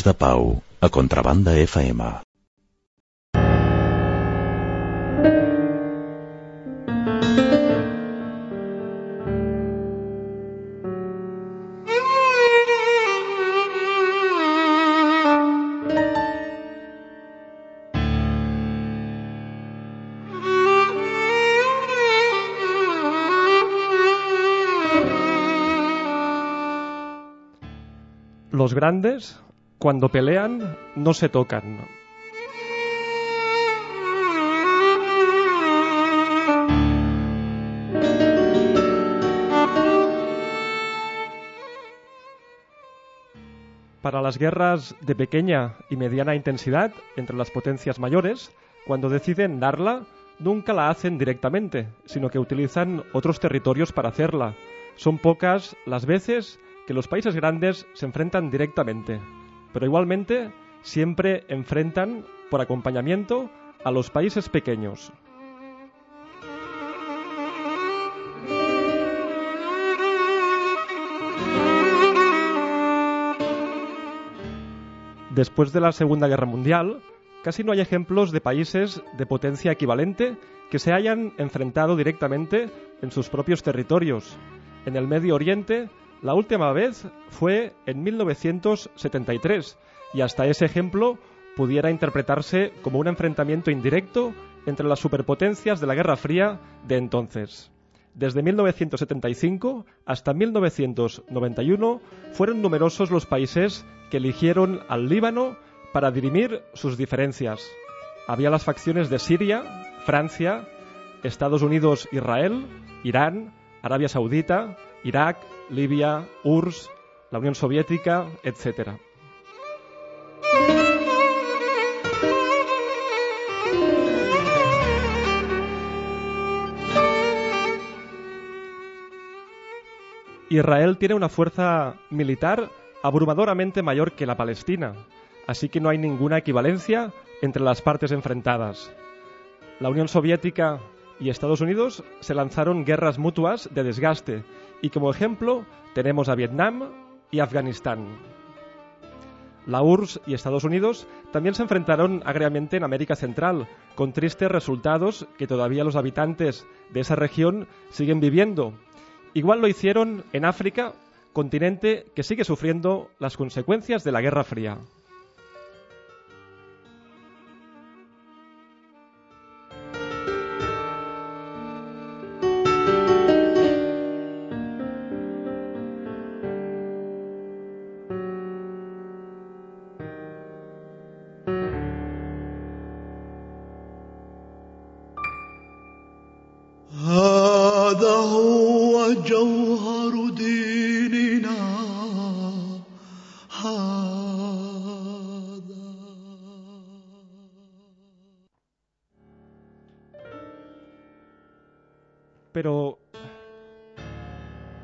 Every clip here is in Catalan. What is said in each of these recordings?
Ones de Pau, a Contrabanda FM. Los grandes cuando pelean no se tocan. Para las guerras de pequeña y mediana intensidad entre las potencias mayores, cuando deciden darla, nunca la hacen directamente, sino que utilizan otros territorios para hacerla. Son pocas las veces que los países grandes se enfrentan directamente pero igualmente siempre enfrentan por acompañamiento a los países pequeños. Después de la Segunda Guerra Mundial, casi no hay ejemplos de países de potencia equivalente que se hayan enfrentado directamente en sus propios territorios. En el Medio Oriente, la última vez fue en 1973 y hasta ese ejemplo pudiera interpretarse como un enfrentamiento indirecto entre las superpotencias de la Guerra Fría de entonces. Desde 1975 hasta 1991 fueron numerosos los países que eligieron al Líbano para dirimir sus diferencias. Había las facciones de Siria, Francia, Estados Unidos, Israel, Irán, Arabia Saudita, Irak, Libia, URSS, la Unión Soviética, etc. Israel tiene una fuerza militar abrumadoramente mayor que la Palestina, así que no hay ninguna equivalencia entre las partes enfrentadas. La Unión Soviética y Estados Unidos se lanzaron guerras mutuas de desgaste y como ejemplo tenemos a Vietnam y Afganistán. La URSS y Estados Unidos también se enfrentaron agriamente en América Central, con tristes resultados que todavía los habitantes de esa región siguen viviendo, Igual lo hicieron en África, continente que sigue sufriendo las consecuencias de la Guerra Fría.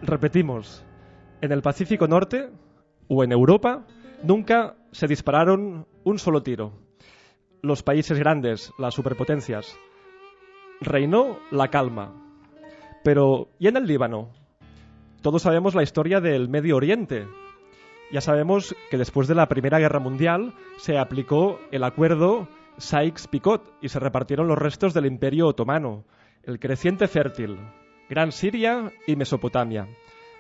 Repetimos, en el Pacífico Norte o en Europa nunca se dispararon un solo tiro. Los países grandes, las superpotencias, reinó la calma. Pero, ¿y en el Líbano? Todos sabemos la historia del Medio Oriente. Ya sabemos que después de la Primera Guerra Mundial se aplicó el acuerdo Sykes-Picot y se repartieron los restos del Imperio Otomano el creciente fértil, Gran Siria y Mesopotamia.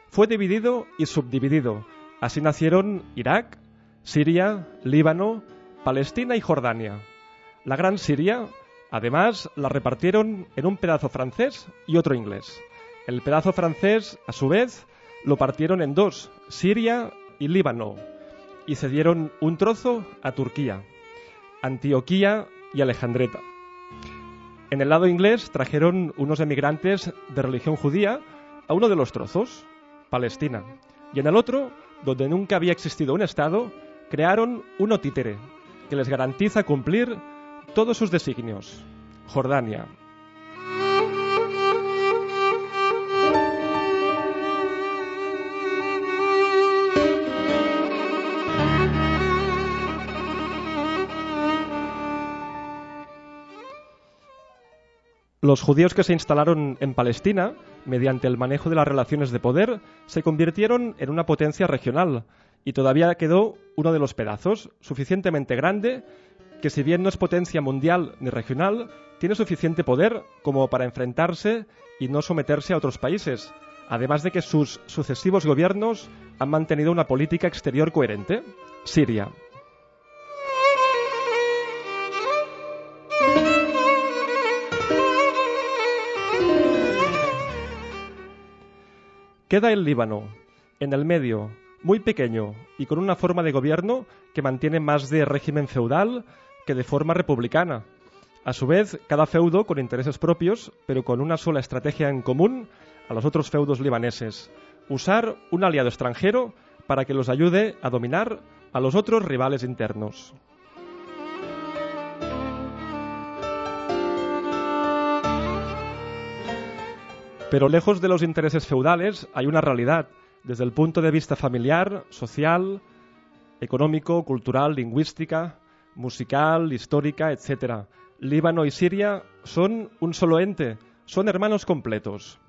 Fue dividido y subdividido. Así nacieron Irak, Siria, Líbano, Palestina y Jordania. La Gran Siria, además, la repartieron en un pedazo francés y otro inglés. El pedazo francés, a su vez, lo partieron en dos, Siria y Líbano, y cedieron un trozo a Turquía, Antioquía y Alejandreta. En el lado inglés trajeron unos emigrantes de religión judía a uno de los trozos, Palestina. Y en el otro, donde nunca había existido un Estado, crearon uno títere, que les garantiza cumplir todos sus designios, Jordania. Los judíos que se instalaron en Palestina, mediante el manejo de las relaciones de poder, se convirtieron en una potencia regional y todavía quedó uno de los pedazos, suficientemente grande, que si bien no es potencia mundial ni regional, tiene suficiente poder como para enfrentarse y no someterse a otros países, además de que sus sucesivos gobiernos han mantenido una política exterior coherente. Siria. Queda el Líbano, en el medio, muy pequeño y con una forma de gobierno que mantiene más de régimen feudal que de forma republicana. A su vez, cada feudo con intereses propios, pero con una sola estrategia en común a los otros feudos libaneses, usar un aliado extranjero para que los ayude a dominar a los otros rivales internos. Pero lejos de los intereses feudales hay una realidad, desde el punto de vista familiar, social, económico, cultural, lingüística, musical, histórica, etc. Líbano y Siria son un solo ente, son hermanos completos.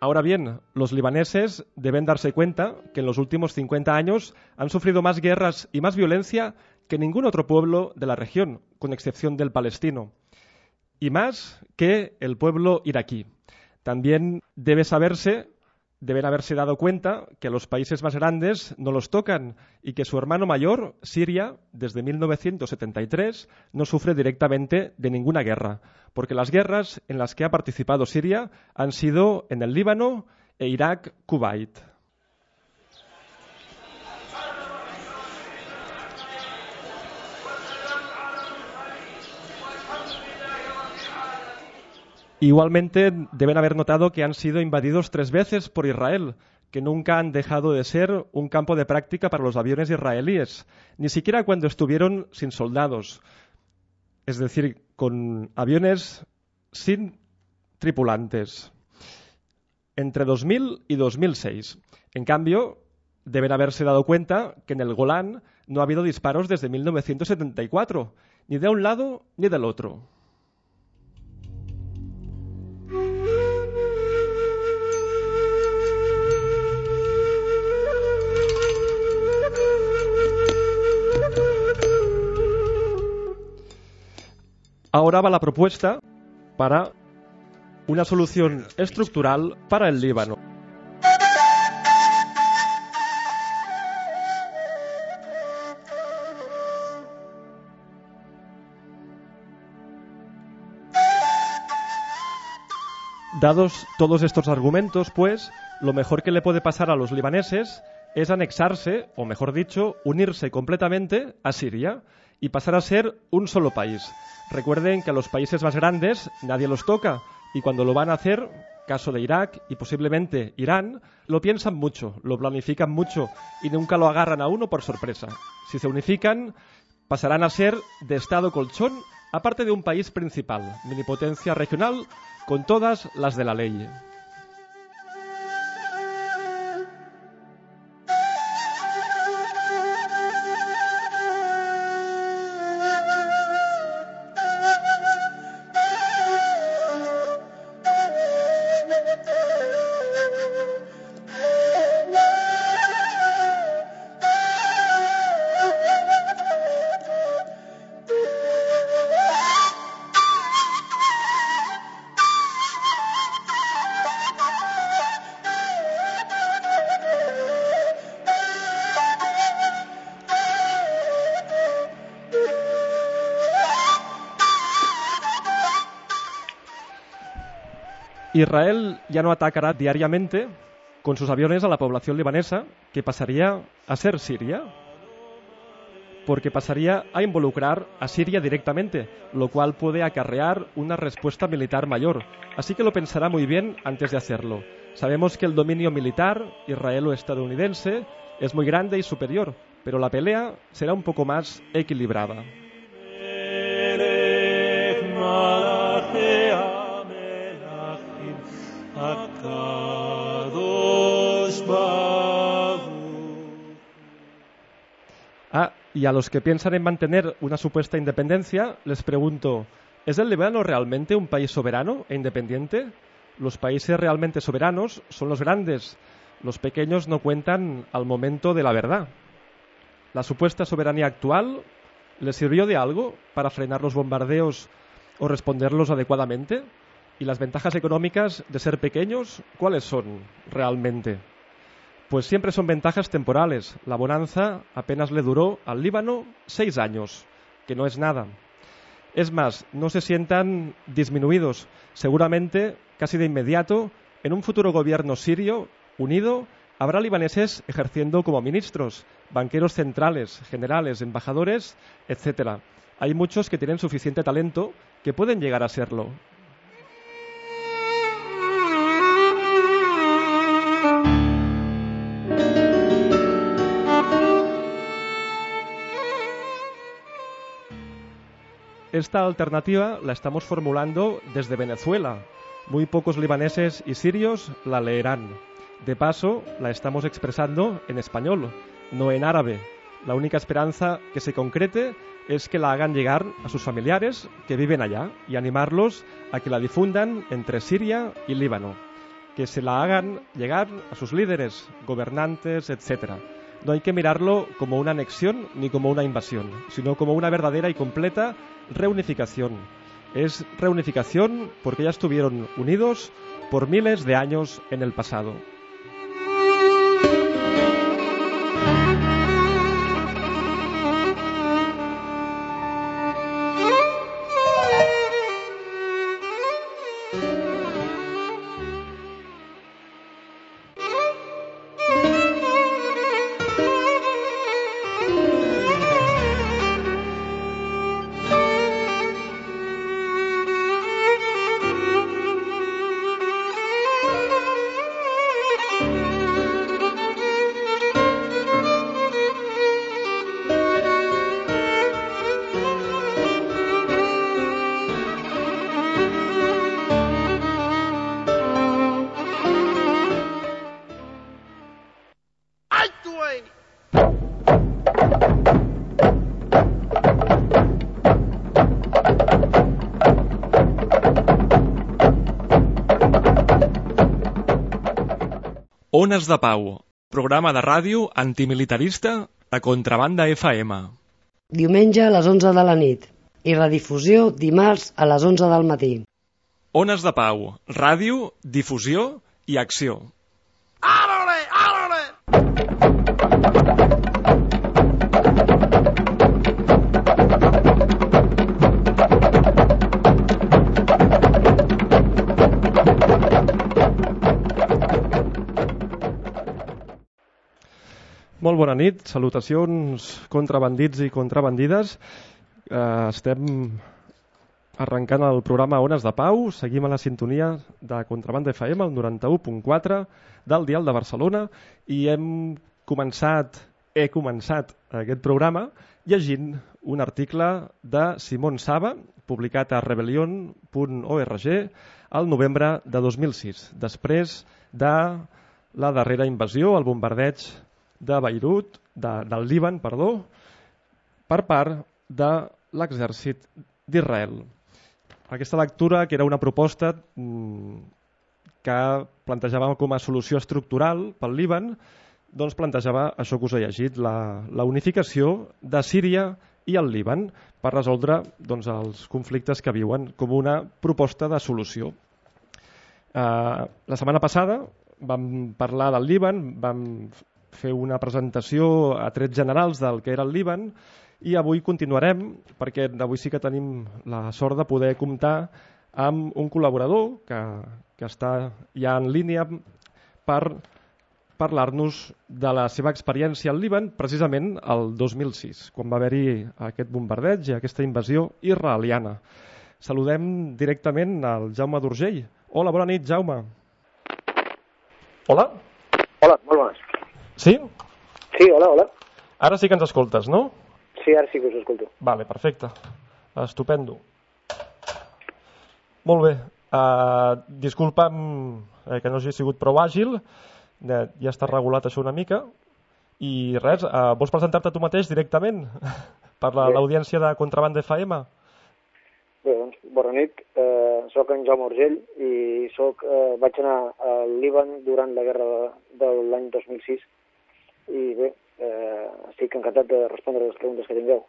Ahora bien, los libaneses deben darse cuenta que en los últimos 50 años han sufrido más guerras y más violencia que ningún otro pueblo de la región, con excepción del palestino, y más que el pueblo iraquí. También debe saberse deben haberse dado cuenta que los países más grandes no los tocan y que su hermano mayor, Siria, desde 1973 no sufre directamente de ninguna guerra, porque las guerras en las que ha participado Siria han sido en el Líbano e Irak, Igualmente deben haber notado que han sido invadidos tres veces por Israel, que nunca han dejado de ser un campo de práctica para los aviones israelíes, ni siquiera cuando estuvieron sin soldados, es decir, con aviones sin tripulantes, entre 2000 y 2006. En cambio, deben haberse dado cuenta que en el Golán no ha habido disparos desde 1974, ni de un lado ni del otro. Ahora va la propuesta para una solución estructural para el Líbano. Dados todos estos argumentos, pues, lo mejor que le puede pasar a los libaneses es anexarse, o mejor dicho, unirse completamente a Siria y pasar a ser un solo país. Recuerden que a los países más grandes nadie los toca y cuando lo van a hacer, caso de Irak y posiblemente Irán, lo piensan mucho, lo planifican mucho y nunca lo agarran a uno por sorpresa. Si se unifican, pasarán a ser de Estado colchón, aparte de un país principal, minipotencia regional, con todas las de la ley. Israel ya no atacará diariamente con sus aviones a la población libanesa, que pasaría a ser Siria, porque pasaría a involucrar a Siria directamente, lo cual puede acarrear una respuesta militar mayor. Así que lo pensará muy bien antes de hacerlo. Sabemos que el dominio militar israelo-estadounidense es muy grande y superior, pero la pelea será un poco más equilibrada. Y a los que piensan en mantener una supuesta independencia, les pregunto, ¿es el Líbano realmente un país soberano e independiente? Los países realmente soberanos son los grandes, los pequeños no cuentan al momento de la verdad. ¿La supuesta soberanía actual les sirvió de algo para frenar los bombardeos o responderlos adecuadamente? ¿Y las ventajas económicas de ser pequeños cuáles son realmente? Pues siempre son ventajas temporales. La bonanza apenas le duró al Líbano seis años, que no es nada. Es más, no se sientan disminuidos. Seguramente, casi de inmediato, en un futuro gobierno sirio unido, habrá libaneses ejerciendo como ministros, banqueros centrales, generales, embajadores, etc. Hay muchos que tienen suficiente talento que pueden llegar a serlo. Esta alternativa la estamos formulando desde Venezuela. Muy pocos libaneses y sirios la leerán. De paso, la estamos expresando en español, no en árabe. La única esperanza que se concrete es que la hagan llegar a sus familiares que viven allá y animarlos a que la difundan entre Siria y Líbano. Que se la hagan llegar a sus líderes, gobernantes, etc no hay que mirarlo como una anexión ni como una invasión, sino como una verdadera y completa reunificación. Es reunificación porque ya estuvieron unidos por miles de años en el pasado. Ones de Pau, programa de ràdio antimilitarista de Contrabanda FM. Diumenge a les 11 de la nit i redifusió dimarts a les 11 del matí. Ones de Pau, ràdio, difusió i acció. Àrole, àrole! Molt bona nit, salutacions contrabandits i contrabandides. Eh, estem arrencant el programa Ones de Pau, seguim a la sintonia de Contrabanda FM, el 91.4 del Dial de Barcelona, i hem començat, he començat aquest programa llegint un article de Simon Saba, publicat a rebellion.org el novembre de 2006, després de la darrera invasió, el bombardeig de Beirut, de, del Líban, perdó, per part de l'exèrcit d'Israel. Aquesta lectura, que era una proposta mmm, que plantejava com a solució estructural pel Líban, doncs plantejava això que us he llegit, la, la unificació de Síria i el Líban per resoldre doncs, els conflictes que viuen com una proposta de solució. Uh, la setmana passada vam parlar del Líban, vam fer una presentació a trets generals del que era el Líban i avui continuarem perquè avui sí que tenim la sort de poder comptar amb un col·laborador que, que està ja en línia per parlar-nos de la seva experiència al Líban precisament el 2006, quan va haver-hi aquest bombardeig i aquesta invasió israeliana. Saludem directament al Jaume d'Urgell. Hola, bona nit, Jaume. Hola. Hola, molt bones. Sí? Sí, hola, hola. Ara sí que ens escoltes, no? Sí, ara sí que us escolto. Vale, perfecte. Estupendo. Molt bé. Uh, disculpa'm eh, que no hagi sigut prou àgil. Uh, ja està regulat això una mica. I res, uh, vols presentar-te tu mateix directament per l'audiència la, de Contrabanda FM? Bé, doncs, bona nit. Uh, soc en Jaume Urgell i soc, uh, vaig anar al Líban durant la guerra de, de l'any 2006 i bé, eh, estic encantat de respondre les preguntes que tingueu.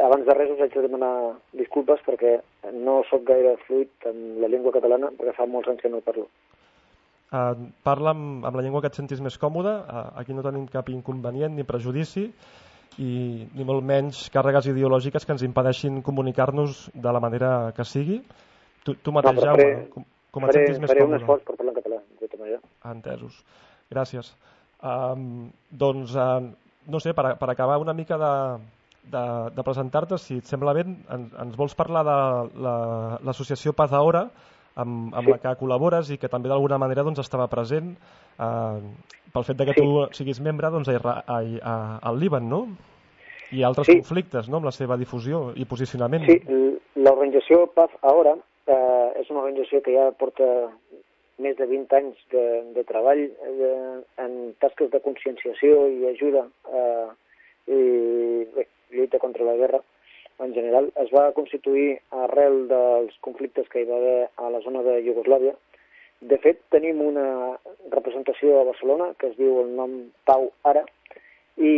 Abans de res us haig de demanar disculpes perquè no sóc gaire fluid en la llengua catalana perquè fa molts anys que no parlo. Uh, parla amb, amb la llengua que et sentis més còmode, uh, aquí no tenim cap inconvenient ni prejudici i ni molt menys càrregues ideològiques que ens impedeixin comunicar-nos de la manera que sigui. Tu, tu mateix, no, Jaume, faré, com, com et faré, sentis més faré còmode. un esforç per parlar en català, de tota manera. Entesos. Gràcies. Um, doncs, uh, no sé, per, per acabar una mica de, de, de presentar-te, si et sembla bé, en, ens vols parlar de l'associació la, Paz Ahora, amb, amb Sí. la que col·labores i que també d'alguna manera doncs, estava present uh, pel fet de que Sí. tu siguis membre doncs, a, a, a, al Líban, no? I altres Sí. conflictes, no?, amb la seva difusió i posicionament. Sí, l'organització Paz Ahora eh, és una organització que ja porta més de 20 anys de, de treball eh, en tasques de conscienciació i ajuda eh, i bé, lluita contra la guerra en general. Es va constituir arrel dels conflictes que hi va haver a la zona de Iugoslàvia. De fet, tenim una representació a Barcelona que es diu el nom Pau Ara, i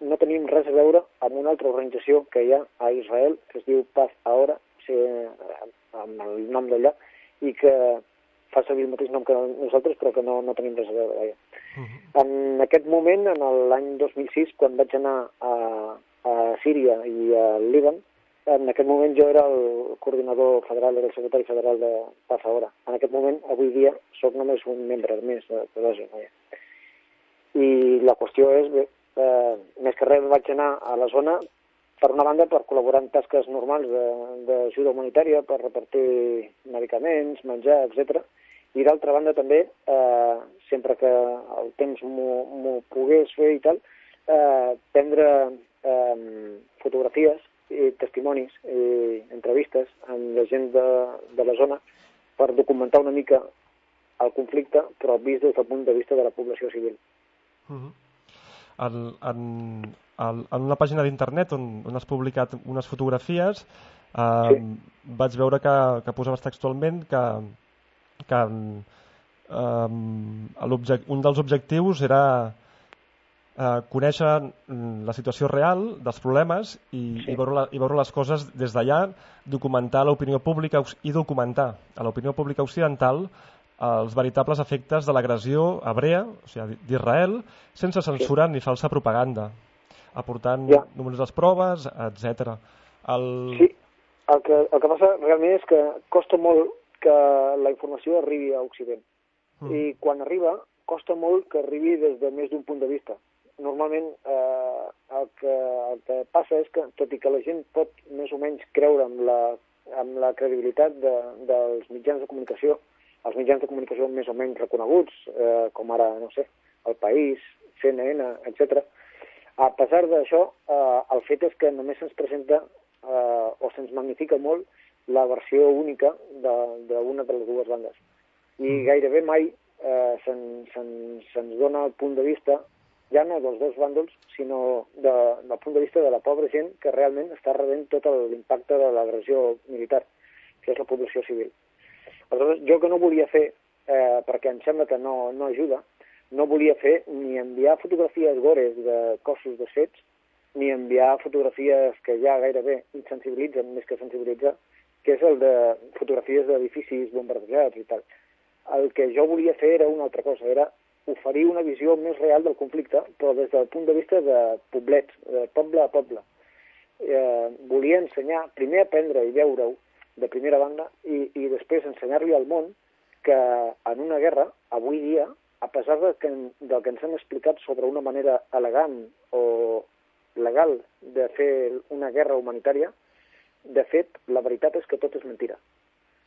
no tenim res a veure amb una altra organització que hi ha a Israel, que es diu Paz Ahora, sigui, amb el nom d'allà, i que fa servir el mateix nom que nosaltres, però que no, no tenim res a veure. Vaja. Uh -huh. En aquest moment, en l'any 2006, quan vaig anar a, a Síria i al Líban, en aquest moment jo era el coordinador federal, era el secretari federal de Paz Ahora. En aquest moment, avui dia, sóc només un membre més de, de l'OSI. I la qüestió és, bé, eh, més que res vaig anar a la zona per una banda per col·laborar en tasques normals de- d'ajuda humanitària, per repartir medicaments, menjar, etc. I d'altra banda també, eh, sempre que el temps m'ho pogués fer i tal, eh, prendre eh, fotografies i testimonis i entrevistes amb la gent de, de la zona per documentar una mica el conflicte, però vist des del punt de vista de la població civil. Uh -huh. en, en, en, en una pàgina d'internet on, on has publicat unes fotografies eh, Sí. vaig veure que, que posaves textualment que, que eh, un dels objectius era eh, conèixer mm, la situació real dels problemes i, sí. i, veure, la, i veure les coses des d'allà, documentar l'opinió pública i documentar a l'opinió pública occidental els veritables efectes de l'agressió hebrea, o sigui, d'Israel, sense censura sí. ni falsa propaganda, aportant ja. nombroses proves, etc. El... Sí, el que, el que passa realment és que costa molt que la informació arribi a Occident. Mm. I quan arriba, costa molt que arribi des de més d'un punt de vista normalment eh, el, que, el que passa és que, tot i que la gent pot més o menys creure amb la, amb la credibilitat de, dels mitjans de comunicació, els mitjans de comunicació més o menys reconeguts, eh, com ara, no sé, El País, CNN, etc. A pesar d'això, eh, el fet és que només se'ns presenta eh, o se'ns magnifica molt la versió única d'una de, de les dues bandes. I mm. gairebé mai eh, se'ns se se dona el punt de vista ja no dels dos bàndols, sinó de, del punt de vista de la pobra gent que realment està rebent tot l'impacte de l'agressió militar, que és la població civil. Aleshores, jo que no volia fer, eh, perquè em sembla que no, no ajuda, no volia fer ni enviar fotografies gores de cossos de fets, ni enviar fotografies que ja gairebé insensibilitzen més que sensibilitzar, que és el de fotografies d'edificis bombardejats i tal. El que jo volia fer era una altra cosa, era oferir una visió més real del conflicte, però des del punt de vista de poblets, de poble a poble. Eh, volia ensenyar, primer aprendre i veure-ho de primera banda i, i després ensenyar-li al món que en una guerra, avui dia, a pesar de que, del que ens han explicat sobre una manera elegant o legal de fer una guerra humanitària, de fet, la veritat és que tot és mentira.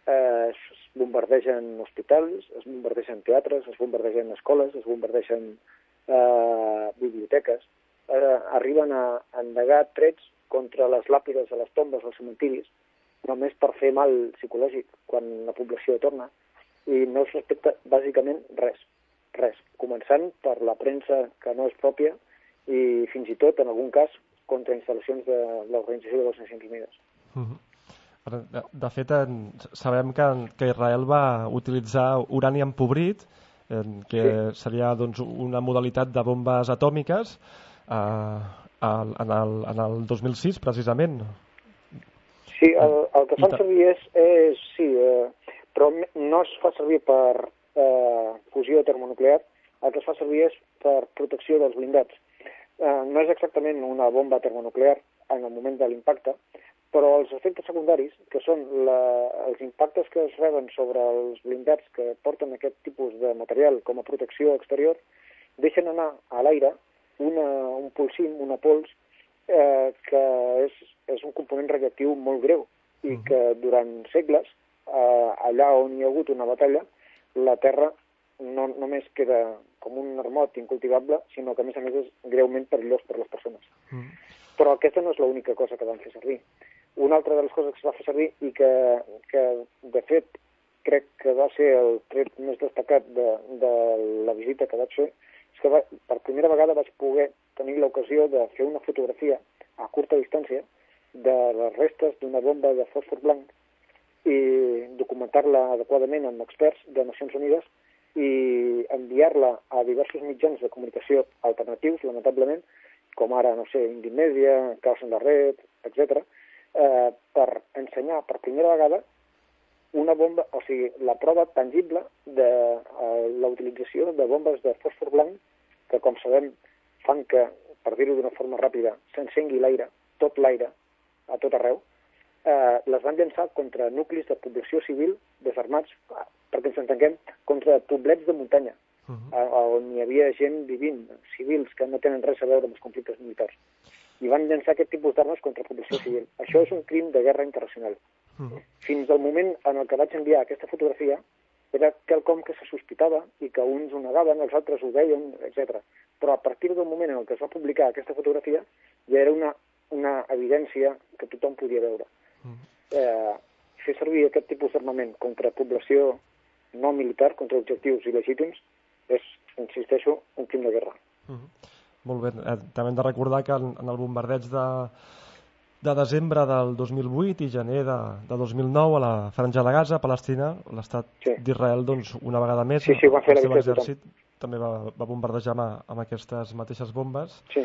Eh, es bombardegen hospitals, es bombardegen teatres, es bombardegen escoles, es bombardegen eh, biblioteques, eh, arriben a endegar trets contra les làpides a les tombes als cementiris, només per fer mal psicològic quan la població torna, i no es respecta bàsicament res, res, començant per la premsa que no és pròpia i fins i tot, en algun cas, contra instal·lacions de l'Organització de les Nacions Unides. Uh -huh. De, de fet, sabem que, que Israel va utilitzar urani empobrit, eh, que sí. seria doncs, una modalitat de bombes atòmiques, eh, en, el, en el 2006, precisament. Sí, el, el que fan servir és, és sí, eh, però no es fa servir per eh, fusió termonuclear, el que es fa servir és per protecció dels blindats. Eh, no és exactament una bomba termonuclear en el moment de l'impacte, però els efectes secundaris, que són la, els impactes que es reben sobre els blindats que porten aquest tipus de material com a protecció exterior, deixen anar a l'aire un pulsim, una pols, eh, que és, és un component radioactiu molt greu i que durant segles, eh, allà on hi ha hagut una batalla, la Terra no només queda com un armot incultivable, sinó que a més a més és greument perillós per les persones. Mm. Però aquesta no és l'única cosa que van fer servir. Una altra de les coses que es va fer servir i que, que de fet, crec que va ser el tret més destacat de, de la visita que vaig fer, és que va, per primera vegada vaig poder tenir l'ocasió de fer una fotografia a curta distància de les restes d'una bomba de fòsfor blanc i documentar-la adequadament amb experts de Nacions Unides i enviar-la a diversos mitjans de comunicació alternatius, lamentablement, com ara, no sé, Indimèdia, Caos en la Red, etc., eh, per ensenyar per primera vegada una bomba, o sigui, la prova tangible de eh, la utilització de bombes de fòsfor blanc que, com sabem, fan que, per dir-ho d'una forma ràpida, s'encengui l'aire, tot l'aire, a tot arreu, eh, les van llançar contra nuclis de població civil desarmats, perquè ens entenguem, contra poblets de muntanya, uh -huh. on hi havia gent vivint, civils que no tenen res a veure amb els conflictes militars i van llançar aquest tipus d'armes contra la població civil. Això és un crim de guerra internacional. -huh. Fins al moment en el que vaig enviar aquesta fotografia, era quelcom que se sospitava i que uns ho negaven, els altres ho veien, etc. Però a partir del moment en el que es va publicar aquesta fotografia, ja era una, una evidència que tothom podia veure. -huh. eh, fer servir aquest tipus d'armament contra població no militar, contra objectius il·legítims, és, insisteixo, un crim de guerra. Uh -huh. Molt bé. Eh, també hem de recordar que en, en el bombardeig de, de desembre del 2008 i gener de, de 2009 a la Franja de Gaza, Palestina, l'estat Sí. d'Israel, doncs, una vegada més, Sí, sí, el seu exèrcit també va, va bombardejar amb, amb aquestes mateixes bombes. Sí.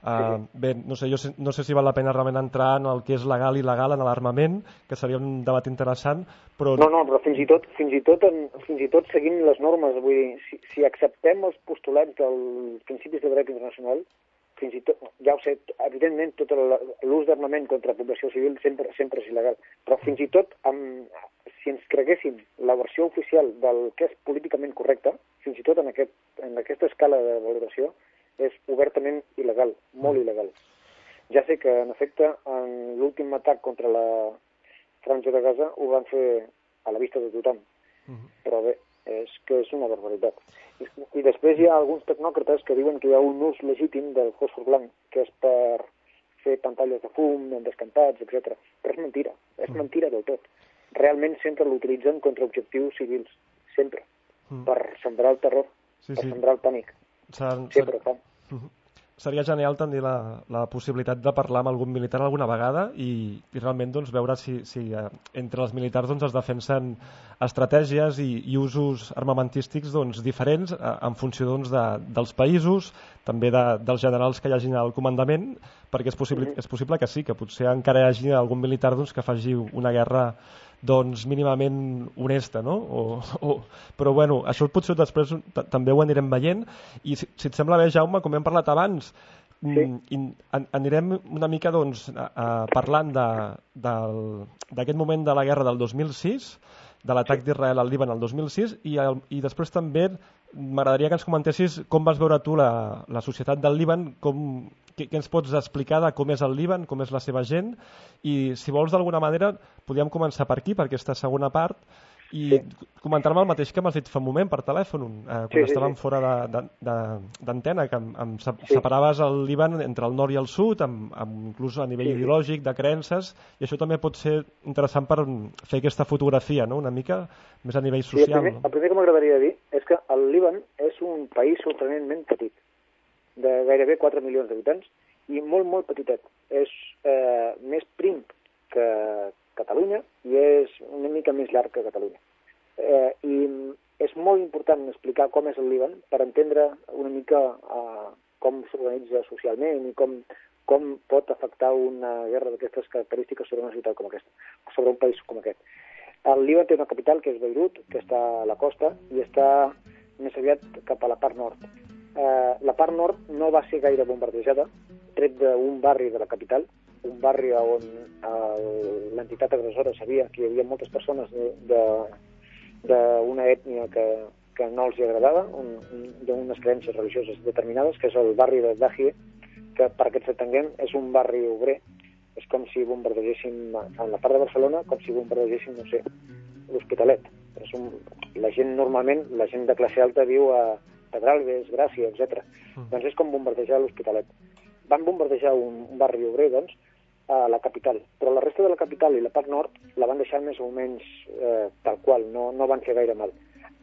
Uh, bé, no sé, jo no sé si val la pena realment entrar en el que és legal i il·legal en l'armament, que seria un debat interessant, però... No, no, però fins i tot, fins i tot, en, fins i tot seguint les normes, vull dir, si, si acceptem els postulats dels principis de dret internacional, fins i tot, ja ho sé, evidentment tot l'ús d'armament contra la població civil sempre, sempre és il·legal, però fins i tot amb, si ens creguéssim la versió oficial del que és políticament correcte, fins i tot en, aquest, en aquesta escala de valoració, és obertament il·legal, molt il·legal. Ja sé que, en efecte, en l'últim atac contra la Franja de Gaza ho van fer a la vista de tothom, Mhm. però bé, és que és una barbaritat. I, I després hi ha alguns tecnòcrates que diuen que hi ha un ús legítim del fòsfor blanc, que és per fer pantalles de fum, en descampats, etc. Però és mentira, és mentira del tot. Realment sempre l'utilitzen contra objectius civils, sempre, Mm. per sembrar el terror, Sí, per sí. sembrar el pànic. Sempre fan. seria genial tenir la, la possibilitat de parlar amb algun militar alguna vegada i, i realment doncs, veure si, si eh, entre els militars doncs, es defensen estratègies i, i usos armamentístics doncs, diferents eh, en funció doncs, de, dels països, també de, dels generals que hi hagin al comandament, perquè és possible, és possible que sí, que potser encara hi hagi algun militar doncs, que faci una guerra doncs mínimament honesta, no? O, o, però bueno, això potser després ta- també ho anirem veient i si, si et sembla bé, Jaume, com hem parlat abans, Sí. mm, in- an anirem una mica doncs, a, a, parlant de- del- d'aquest moment de la guerra del 2006, de l'atac d'Israel al Líban el 2006 i, el, i després també m'agradaria que ens comentessis com vas veure tu la, la societat del Líban, com, què, què ens pots explicar de com és el Líban, com és la seva gent i si vols d'alguna manera podríem començar per aquí, per aquesta segona part i Sí. comentar-me el mateix que m'has dit fa un moment per telèfon, eh, quan Sí, sí, estàvem sí. fora de- de- de- d'antena, que em, em sep- Sí. separaves el Líban entre el nord i el sud, amb, amb inclús a nivell Sí, sí. ideològic, de creences, i això també pot ser interessant per fer aquesta fotografia, no?, una mica més a nivell Sí, el, social. primer, no? el primer que m'agradaria dir és que el Líban és un país sorprenentment petit, de gairebé 4 milions d'habitants, i molt, molt petitet. És eh, més prim que Catalunya i és una mica més llarg que Catalunya. Eh, I és molt important explicar com és el Líban per entendre una mica eh, com s'organitza socialment i com, com pot afectar una guerra d'aquestes característiques sobre una ciutat com aquesta, sobre un país com aquest. El Líban té una capital, que és Beirut, que està a la costa, i està més aviat cap a la part nord. Eh, la part nord no va ser gaire bombardejada, tret d'un barri de la capital, un barri on eh, l'entitat agressora sabia que hi havia moltes persones d'una ètnia que, que no els hi agradava, un, un- d'unes creences religioses determinades, que és el barri de Dahie, que perquè ens entenguem és un barri obrer, és com si bombardegessin en la part de Barcelona, com si bombardegessin, no sé, l'Hospitalet. És un, la gent normalment, la gent de classe alta viu a Pedralbes, Gràcia, etc. Doncs és com bombardejar l'Hospitalet. Van bombardejar un, un barri obrer, doncs, a la capital, però la resta de la capital i la part nord la van deixar més o menys eh, tal qual, no, no van fer gaire mal.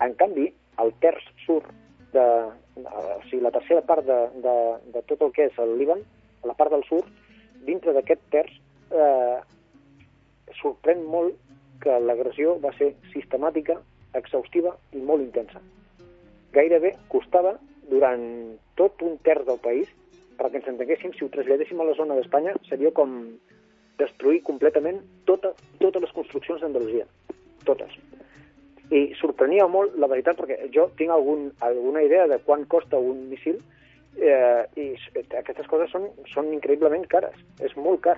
En canvi, el terç sud, de, o sigui, la tercera part de, de, de tot el que és el Líban, la part del sud, dintre d'aquest terç, eh, sorprèn molt que l'agressió va ser sistemàtica, exhaustiva i molt intensa. Gairebé costava durant tot un terç del país, perquè ens entenguéssim, si ho traslladéssim a la zona d'Espanya, seria com destruir completament tota, totes les construccions d'Andalusia. Totes. I sorprenia molt, la veritat, perquè jo tinc algun, alguna idea de quan costa un missil eh, i aquestes coses són, són increïblement cares. És molt car.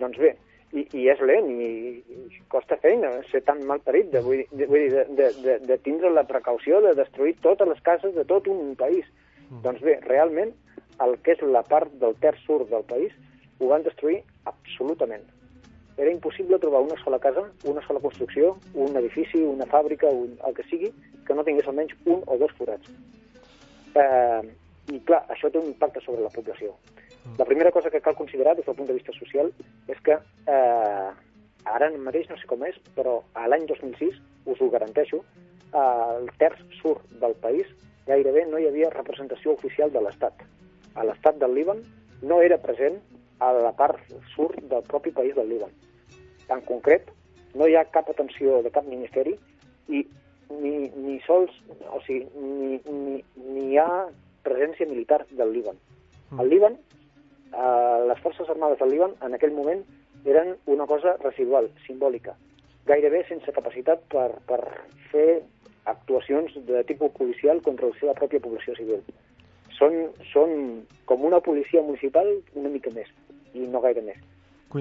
Doncs bé, i, i és lent i, i costa feina ser tan mal parit, de, vull, de, vull dir, de, de, de, de tindre la precaució de destruir totes les cases de tot un país. Doncs bé, realment, el que és la part del terç sud del país ho van destruir absolutament. Era impossible trobar una sola casa, una sola construcció, un edifici, una fàbrica, un, el que sigui, que no tingués almenys un o dos forats. Eh, I clar, això té un impacte sobre la població. La primera cosa que cal considerar des del punt de vista social és que eh, ara mateix no sé com és, però a l'any 2006, us ho garanteixo, al terç sud del país gairebé no hi havia representació oficial de l'Estat. A l'Estat del Líban no era present a la part sud del propi país del Líban. En concret, no hi ha cap atenció de cap ministeri i ni, ni sols, o sigui, ni, ni, ni hi ha presència militar del Líban. Mm. Al Líban, eh, les forces armades del Líban en aquell moment eren una cosa residual, simbòlica, gairebé sense capacitat per, per fer actuacions de tipus policial contra la seva pròpia població civil. Són, són com una policia municipal una mica més, i no gaire més.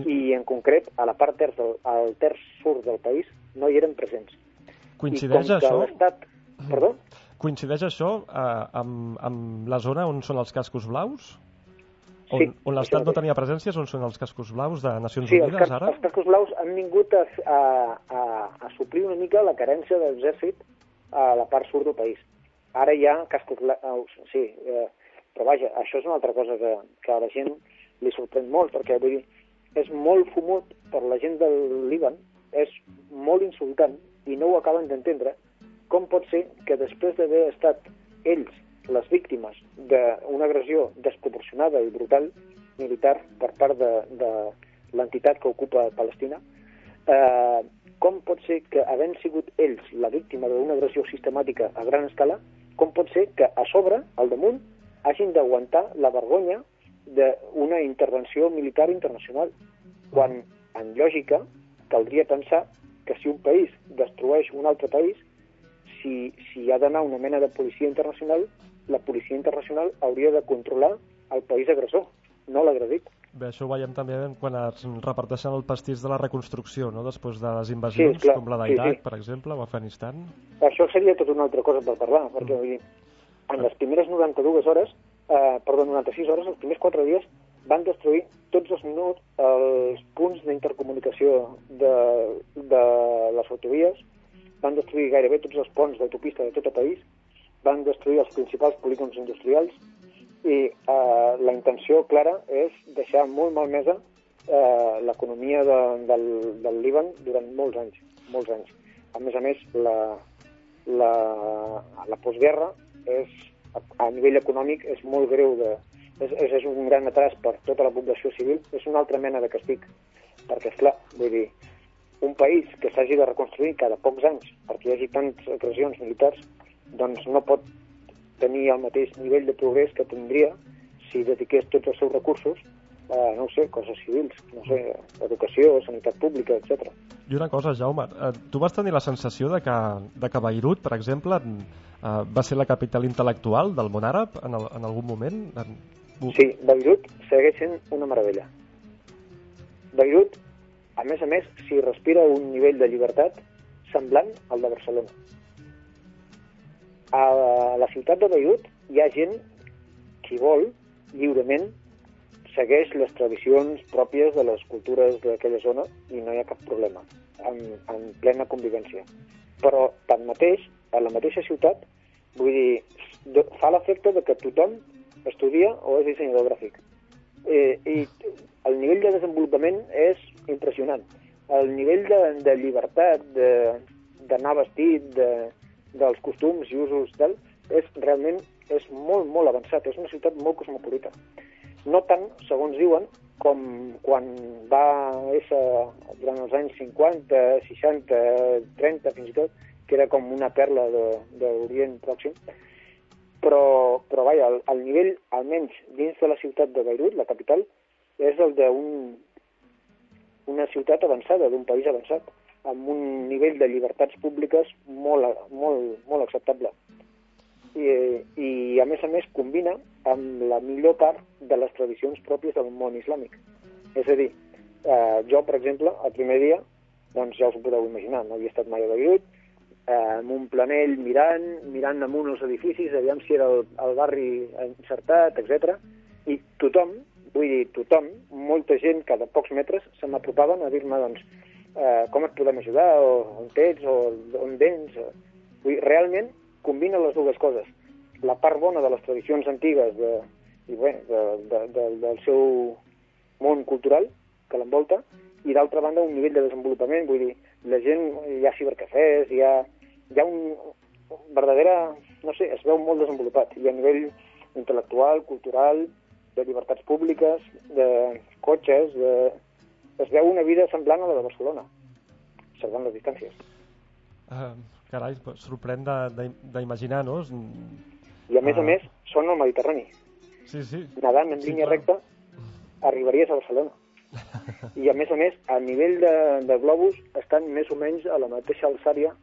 I en concret, a la part terç del, al terç sud del país no hi eren presents. Coincideix això? Perdó? Coincideix això eh, amb, amb la zona on són els cascos blaus? On, Sí, on l'Estat no tenia presències, on són els cascos blaus de Nacions Sí, els, Unides, cas, ara? els cascos blaus han vingut a, a, a, a suplir una mica la carència de l'exèrcit a la part sud del país. Ara hi ha cascos sí, eh, però vaja, això és una altra cosa que, que a la gent li sorprèn molt, perquè vull dir, és molt fumut per la gent del Líban, és molt insultant i no ho acaben d'entendre, com pot ser que després d'haver estat ells les víctimes d'una agressió desproporcionada i brutal militar per part de, de l'entitat que ocupa Palestina, eh, com pot ser que, havent sigut ells la víctima d'una agressió sistemàtica a gran escala, com pot ser que a sobre, al damunt, hagin d'aguantar la vergonya d'una intervenció militar internacional, quan, en lògica, caldria pensar que si un país destrueix un altre país, si, si ha d'anar una mena de policia internacional, la policia internacional hauria de controlar el país agressor, no l'agredit. Bé, això ho veiem també quan es reparteixen el pastís de la reconstrucció, no? després de les invasions, Sí, clar, com la sí, d'Iraq, sí. per exemple, o Afganistan. Això seria tota una altra cosa per parlar, perquè vull dir, en les primeres 92 hores, eh, perdó, 96 hores, els primers 4 dies, van destruir tots els minuts els punts d'intercomunicació de, de les autovies, van destruir gairebé tots els ponts d'autopista de tot el país, van destruir els principals polígons industrials i eh, la intenció clara és deixar molt malmesa eh, l'economia de, del, del Líban durant molts anys, molts anys. A més a més, la, la, la postguerra és, a, a nivell econòmic és molt greu, de, és, és, és un gran atras per tota la població civil, és una altra mena de castig, perquè, esclar, vull dir, un país que s'hagi de reconstruir cada pocs anys perquè hi hagi tantes agressions militars, doncs no pot tenir el mateix nivell de progrés que tindria si dediqués tots els seus recursos a, no sé, coses civils, no sé, educació, sanitat pública, etc. I una cosa, Jaume, eh, tu vas tenir la sensació de que, de que Beirut, per exemple, eh, va ser la capital intel·lectual del món àrab en, el, en algun moment? En... Sí, Beirut segueix sent una meravella. Beirut, a més a més, s'hi respira un nivell de llibertat semblant al de Barcelona. A la ciutat de Beirut hi ha gent qui vol, lliurement, segueix les tradicions pròpies de les cultures d'aquella zona i no hi ha cap problema, en, en plena convivència. Però, tanmateix, a la mateixa ciutat, vull dir, fa l'efecte de que tothom estudia o és dissenyador gràfic. Eh, I el nivell de desenvolupament és impressionant. El nivell de, de llibertat, d'anar vestit, de, dels costums i usos tal, és realment és molt, molt avançat. És una ciutat molt cosmopolita. No tant, segons diuen, com quan va ser durant els anys 50, 60, 30, fins i tot, que era com una perla d'Orient Pròxim, però, però vaja, el, el nivell, almenys dins de la ciutat de Beirut, la capital, és el d'un una ciutat avançada, d'un país avançat, amb un nivell de llibertats públiques molt, molt, molt acceptable. I, I, a més a més, combina amb la millor part de les tradicions pròpies del món islàmic. És a dir, eh, jo, per exemple, el primer dia, doncs ja us ho podeu imaginar, no havia estat mai a Beirut, eh, amb un planell mirant, mirant amunt els edificis, aviam si era el, el barri encertat, etc. I tothom, vull dir tothom, molta gent cada pocs metres se m'apropaven a dir-me doncs, eh, com et podem ajudar, o on ets, o on vens. O... Vull dir, realment combina les dues coses. La part bona de les tradicions antigues de, i bé, de, de, de, del seu món cultural que l'envolta, i d'altra banda un nivell de desenvolupament, vull dir, la gent, hi ha cibercafès, hi ha, hi ha un verdadera, no sé, es veu molt desenvolupat, i a nivell intel·lectual, cultural, de llibertats públiques, de cotxes, de... es veu una vida semblant a la de Barcelona, observant les distàncies. Uh, carai, sorprèn d'imaginar, no? I a més uh... a més, són al Mediterrani. Sí, sí. Nedant en sí, línia clar. recta, arribaries a Barcelona. I a més a més, a nivell de, de globus, estan més o menys a la mateixa alçària.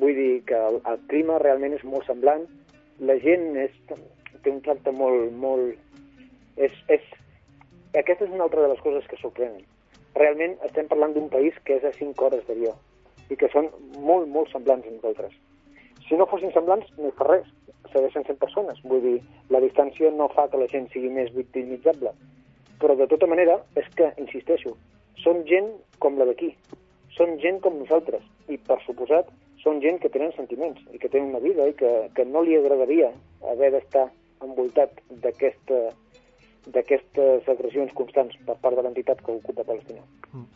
Vull dir que el, el clima realment és molt semblant. La gent és, té un tracte molt... molt és, és, aquesta és una altra de les coses que sorprenen. Realment estem parlant d'un país que és a 5 hores d'avió i que són molt, molt semblants a nosaltres. Si no fossin semblants, no hi fa res. Segueixen sent persones. Vull dir, la distància no fa que la gent sigui més victimitzable però de tota manera és que, insisteixo, són gent com la d'aquí, són gent com nosaltres, i per suposat són gent que tenen sentiments i que tenen una vida i que, que no li agradaria haver d'estar envoltat d'aquestes agressions constants per part de l'entitat que ocupa Palestina. Mm.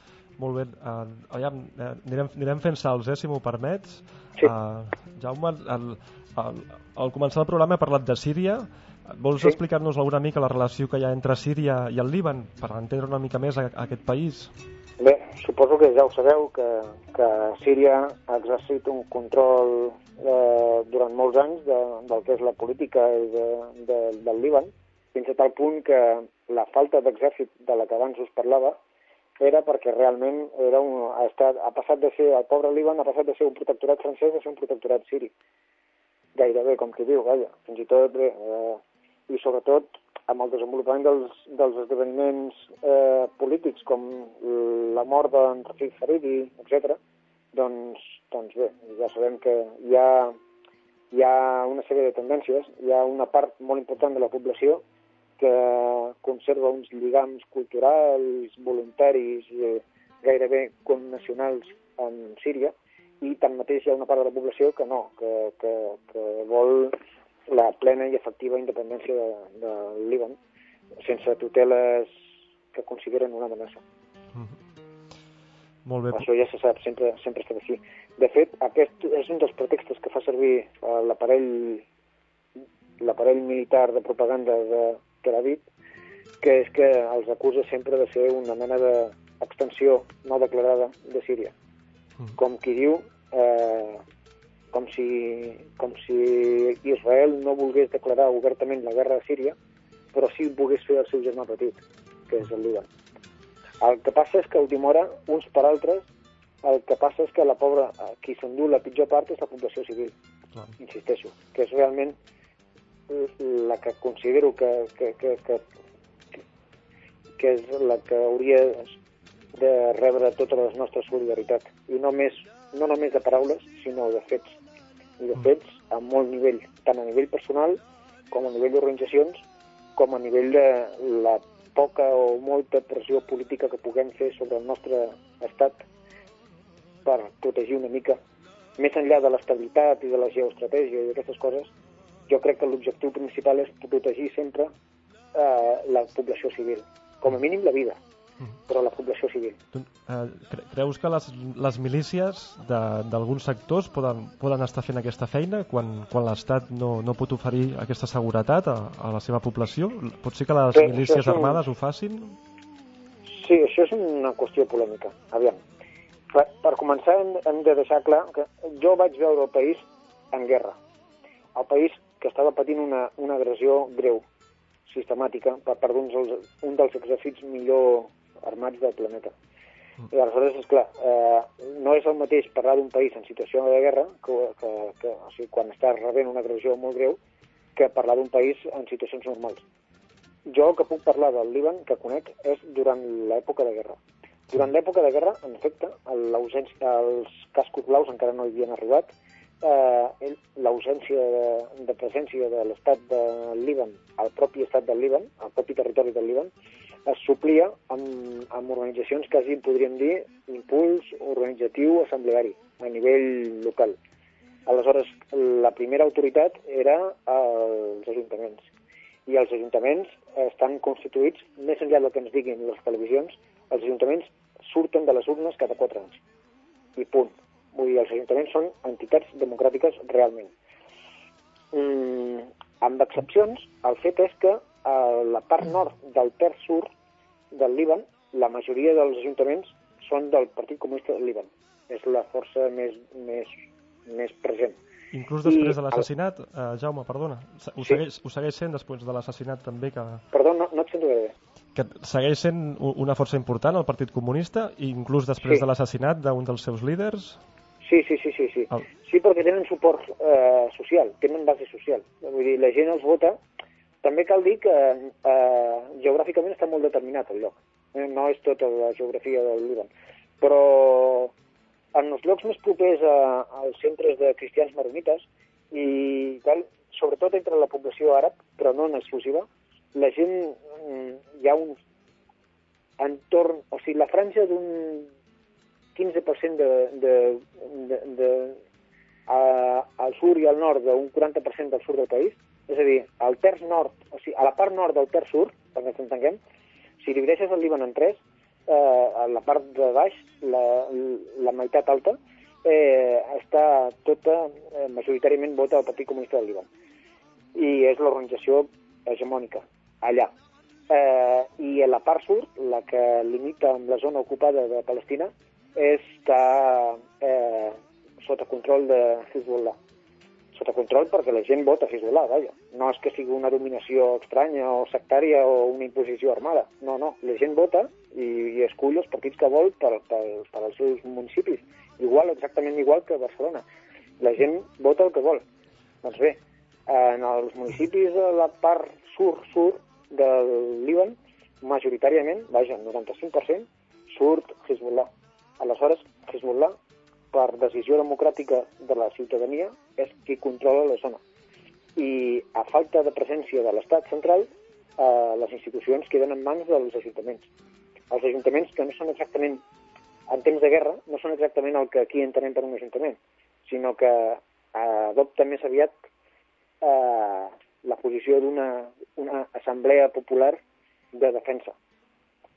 Molt bé. Uh, aviam, uh, anirem, anirem fent salts, eh, si m'ho permets. Sí. Uh, Jaume, al, al, al començar el programa he parlat de Síria. Vols Sí. explicar-nos alguna mica la relació que hi ha entre Síria i el Líban per entendre una mica més a, a aquest país? Bé, suposo que ja ho sabeu, que, que Síria ha exercit un control eh, durant molts anys de, del que és la política de, de, del Líban, fins a tal punt que la falta d'exèrcit de la que abans us parlava era perquè realment era un, ha, estat, ha passat de ser, el pobre Líban ha passat de ser un protectorat francès a ser un protectorat siri. Gairebé, com qui diu, vaja. Fins i tot, eh, i sobretot amb el desenvolupament dels, dels esdeveniments eh, polítics com la mort d'en Rafik Hariri, etc., doncs, doncs bé, ja sabem que hi ha, hi ha una sèrie de tendències, hi ha una part molt important de la població que conserva uns lligams culturals, voluntaris, eh, gairebé connacionals en Síria, i tanmateix hi ha una part de la població que no, que, que, que vol la plena i efectiva independència de, de Líban, sense tuteles que consideren una amenaça. Molt bé. Això ja se sap, sempre, sempre està així. De fet, aquest és un dels pretextos que fa servir eh, l'aparell l'aparell militar de propaganda de Aviv, que és que els acusa sempre de ser una mena d'extensió no declarada de Síria. Mm. Com qui diu, eh, com si, com si Israel no volgués declarar obertament la guerra a Síria, però sí volgués fer el seu germà petit, que és el Líban. El que passa és que a última hora, uns per altres, el que passa és que la pobra, qui s'endú la pitjor part és la població civil, Clar. insisteixo, que és realment la que considero que, que, que, que, que és la que hauria de rebre tota la nostra solidaritat. I no, més, no només de paraules, sinó de fets. I de fets a molt nivell, tant a nivell personal com a nivell d'organitzacions, com a nivell de la poca o molta pressió política que puguem fer sobre el nostre estat per protegir una mica. Més enllà de l'estabilitat i de la geoestratègia i d'aquestes coses, jo crec que l'objectiu principal és protegir sempre eh, la població civil. Com a mínim la vida, però la població civil. Tu, eh, cre creus que les, les milícies d'alguns sectors poden, poden estar fent aquesta feina quan, quan l'Estat no, no pot oferir aquesta seguretat a, a la seva població? Pot ser que les Sí, milícies un- armades ho facin? Sí, això és una qüestió polèmica. Aviam. Per, per començar, hem, hem de deixar clar que jo vaig veure el país en guerra. El país que estava patint una, una agressió greu, sistemàtica, per part d'un un dels exèrcits millor armats del planeta. I aleshores, és clar, eh, no és el mateix parlar d'un país en situació de guerra, que, que, que, o sigui, quan està rebent una agressió molt greu, que parlar d'un país en situacions normals. Jo el que puc parlar del Líban, que conec, és durant l'època de guerra. Durant l'època de guerra, en efecte, els cascos blaus encara no hi havien arribat, eh, l'ausència de, de presència de l'estat del Líban, al propi estat del Líban, al propi territori del Líban, es suplia amb, amb organitzacions que quasi podríem dir impuls organitzatiu assembleari a nivell local. Aleshores, la primera autoritat era els ajuntaments. I els ajuntaments estan constituïts, més enllà del que ens diguin les televisions, els ajuntaments surten de les urnes cada quatre anys. I punt. Vull dir, els ajuntaments són entitats democràtiques realment. Mm, amb excepcions, el fet és que el, la part nord del terç sur del Líban, la majoria dels ajuntaments són del Partit Comunista del Líban. És la força més, més, més present. Inclús I després de el- l'assassinat, eh, Jaume, perdona, ho, Sí. segueix, ho segueix sent després de l'assassinat també que, Perdó, no, no et sento bé. que segueix sent una força important el Partit Comunista, i inclús després Sí. de l'assassinat d'un dels seus líders. Sí, sí, sí, sí. Sí, El- sí perquè tenen suport eh, social, tenen base social. Vull dir, la gent els vota. També cal dir que eh, geogràficament està molt determinat el lloc. Eh, No és tota la geografia del Líban. Però en els llocs més propers a, als centres de cristians maronites i tal, sobretot entre la població àrab, però no en exclusiva, la gent, mm, hi ha un entorn, o sigui, la franja d'un 15% de, de, de, de a, al sud i al nord d'un 40% del sud del país, és a dir, al terç nord, o sigui, a la part nord del terç sud, perquè ens entenguem, si divideixes el Líban en tres, eh, a la part de baix, la, la meitat alta, eh, està tota, eh, majoritàriament vota al Partit Comunista del Líban. I és l'organització hegemònica, allà. Eh, I a la part sud, la que limita amb la zona ocupada de Palestina, està eh, sota control de Hezbollah. Sota control perquè la gent vota Hezbollah, vaja. No és que sigui una dominació estranya o sectària o una imposició armada. No, no. La gent vota i, i escull els partits que vol per, per, per als seus municipis. Igual, exactament igual que Barcelona. La gent vota el que vol. Doncs bé, en els municipis de la part sur-sur del Líban, majoritàriament, vaja, el 95%, surt Hezbollah. Aleshores, Hezbollah, per decisió democràtica de la ciutadania, és qui controla la zona. I a falta de presència de l'estat central, eh, les institucions queden en mans dels ajuntaments. Els ajuntaments que no són exactament, en temps de guerra, no són exactament el que aquí entenem per un ajuntament, sinó que eh, adopta més aviat eh, la posició d'una una assemblea popular de defensa.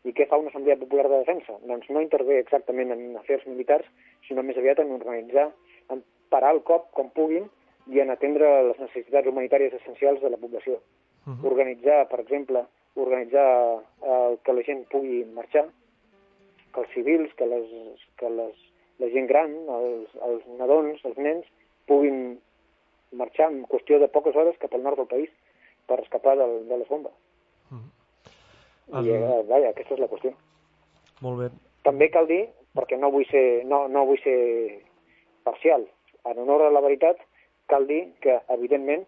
I què fa una assemblea popular de defensa? Doncs no intervé exactament en afers militars, sinó més aviat en organitzar, en parar el cop com puguin i en atendre les necessitats humanitàries essencials de la població. Uh -huh. Organitzar, per exemple, organitzar eh, que la gent pugui marxar, que els civils, que, les, que les, la gent gran, els, els nadons, els nens, puguin marxar en qüestió de poques hores cap al nord del país per escapar del, de les bombes. El- I, eh, vaja, aquesta és la qüestió. Molt bé. També cal dir, perquè no vull ser, no, no vull ser parcial, en honor a la veritat, cal dir que, evidentment,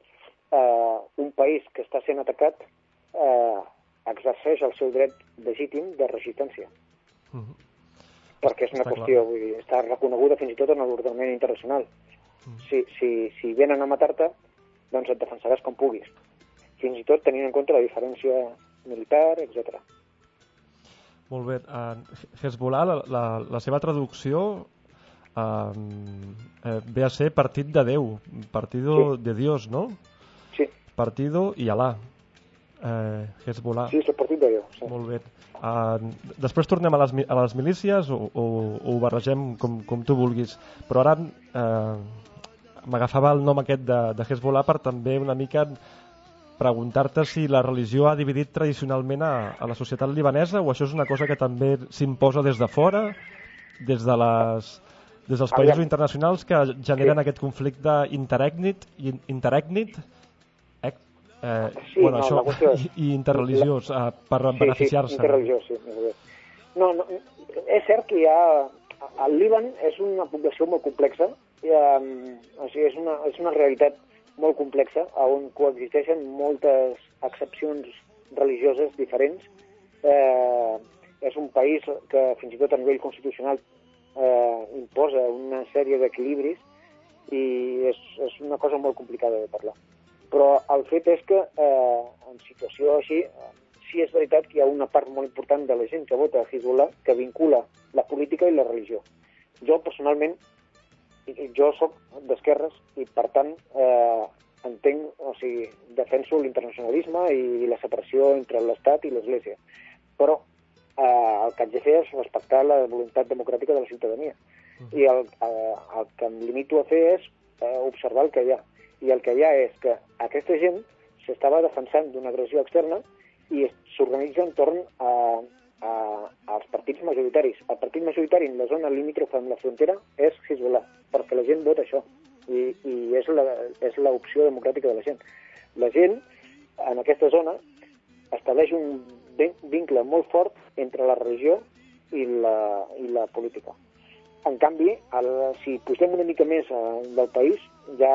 eh, un país que està sent atacat eh, exerceix el seu dret legítim de resistència, Uh -huh. perquè és una Està qüestió, vull dir, està reconeguda fins i tot en l'ordenament internacional. Mm. Si, si, si venen a matar-te, doncs et defensaràs com puguis, fins i tot tenint en compte la diferència militar, etc. Molt bé. Uh, Hezbollah, la, la, la seva traducció uh, eh, ve a ser partit de Déu, partido Sí. de Dios, no? Sí, Partido i Alà. Eh, Hezbollah. sí, és el partit de Déu. Sí. Molt bé. Uh, després tornem a les, a les milícies o, o, o ho barregem com, com tu vulguis. Però ara uh, m'agafava el nom aquest de, de Hezbollah per també una mica preguntar-te si la religió ha dividit tradicionalment a, a la societat libanesa o això és una cosa que també s'imposa des de fora, des de les des dels països Aviam. internacionals que generen Sí. aquest conflicte interètnic, in- interètnic eh, eh, Sí, bueno, no, això, la qüestió i, i interreligiós eh, per beneficiar-se. Sí, interreligiós, sí. bé. No, no, és cert que hi ha... El Líban és una població molt complexa, i, um, o sigui, és una, és una realitat molt complexa on coexisteixen moltes excepcions religioses diferents. Eh, és un país que fins i tot a nivell constitucional eh, imposa una sèrie d'equilibris i és, és una cosa molt complicada de parlar. Però el fet és que eh, en situació així, eh, sí és veritat que hi ha una part molt important de la gent que vota a Hezbollah que vincula la política i la religió. Jo, personalment, jo sóc d'esquerres i, per tant, eh, entenc, o sigui, defenso l'internacionalisme i la separació entre l'Estat i l'Església. Però eh, el que haig de fer és respectar la voluntat democràtica de la ciutadania. I el, eh, el que em limito a fer és eh, observar el que hi ha. I el que hi ha és que aquesta gent s'estava defensant d'una agressió externa i s'organitza entorn a, a, als partits majoritaris. El partit majoritari en la zona limítrofa amb la frontera és Hezbollah, perquè la gent vota això, i, i és l'opció democràtica de la gent. La gent, en aquesta zona, estableix un vin- vincle molt fort entre la religió i la, i la política. En canvi, el, si pugem una mica més a, del país, ja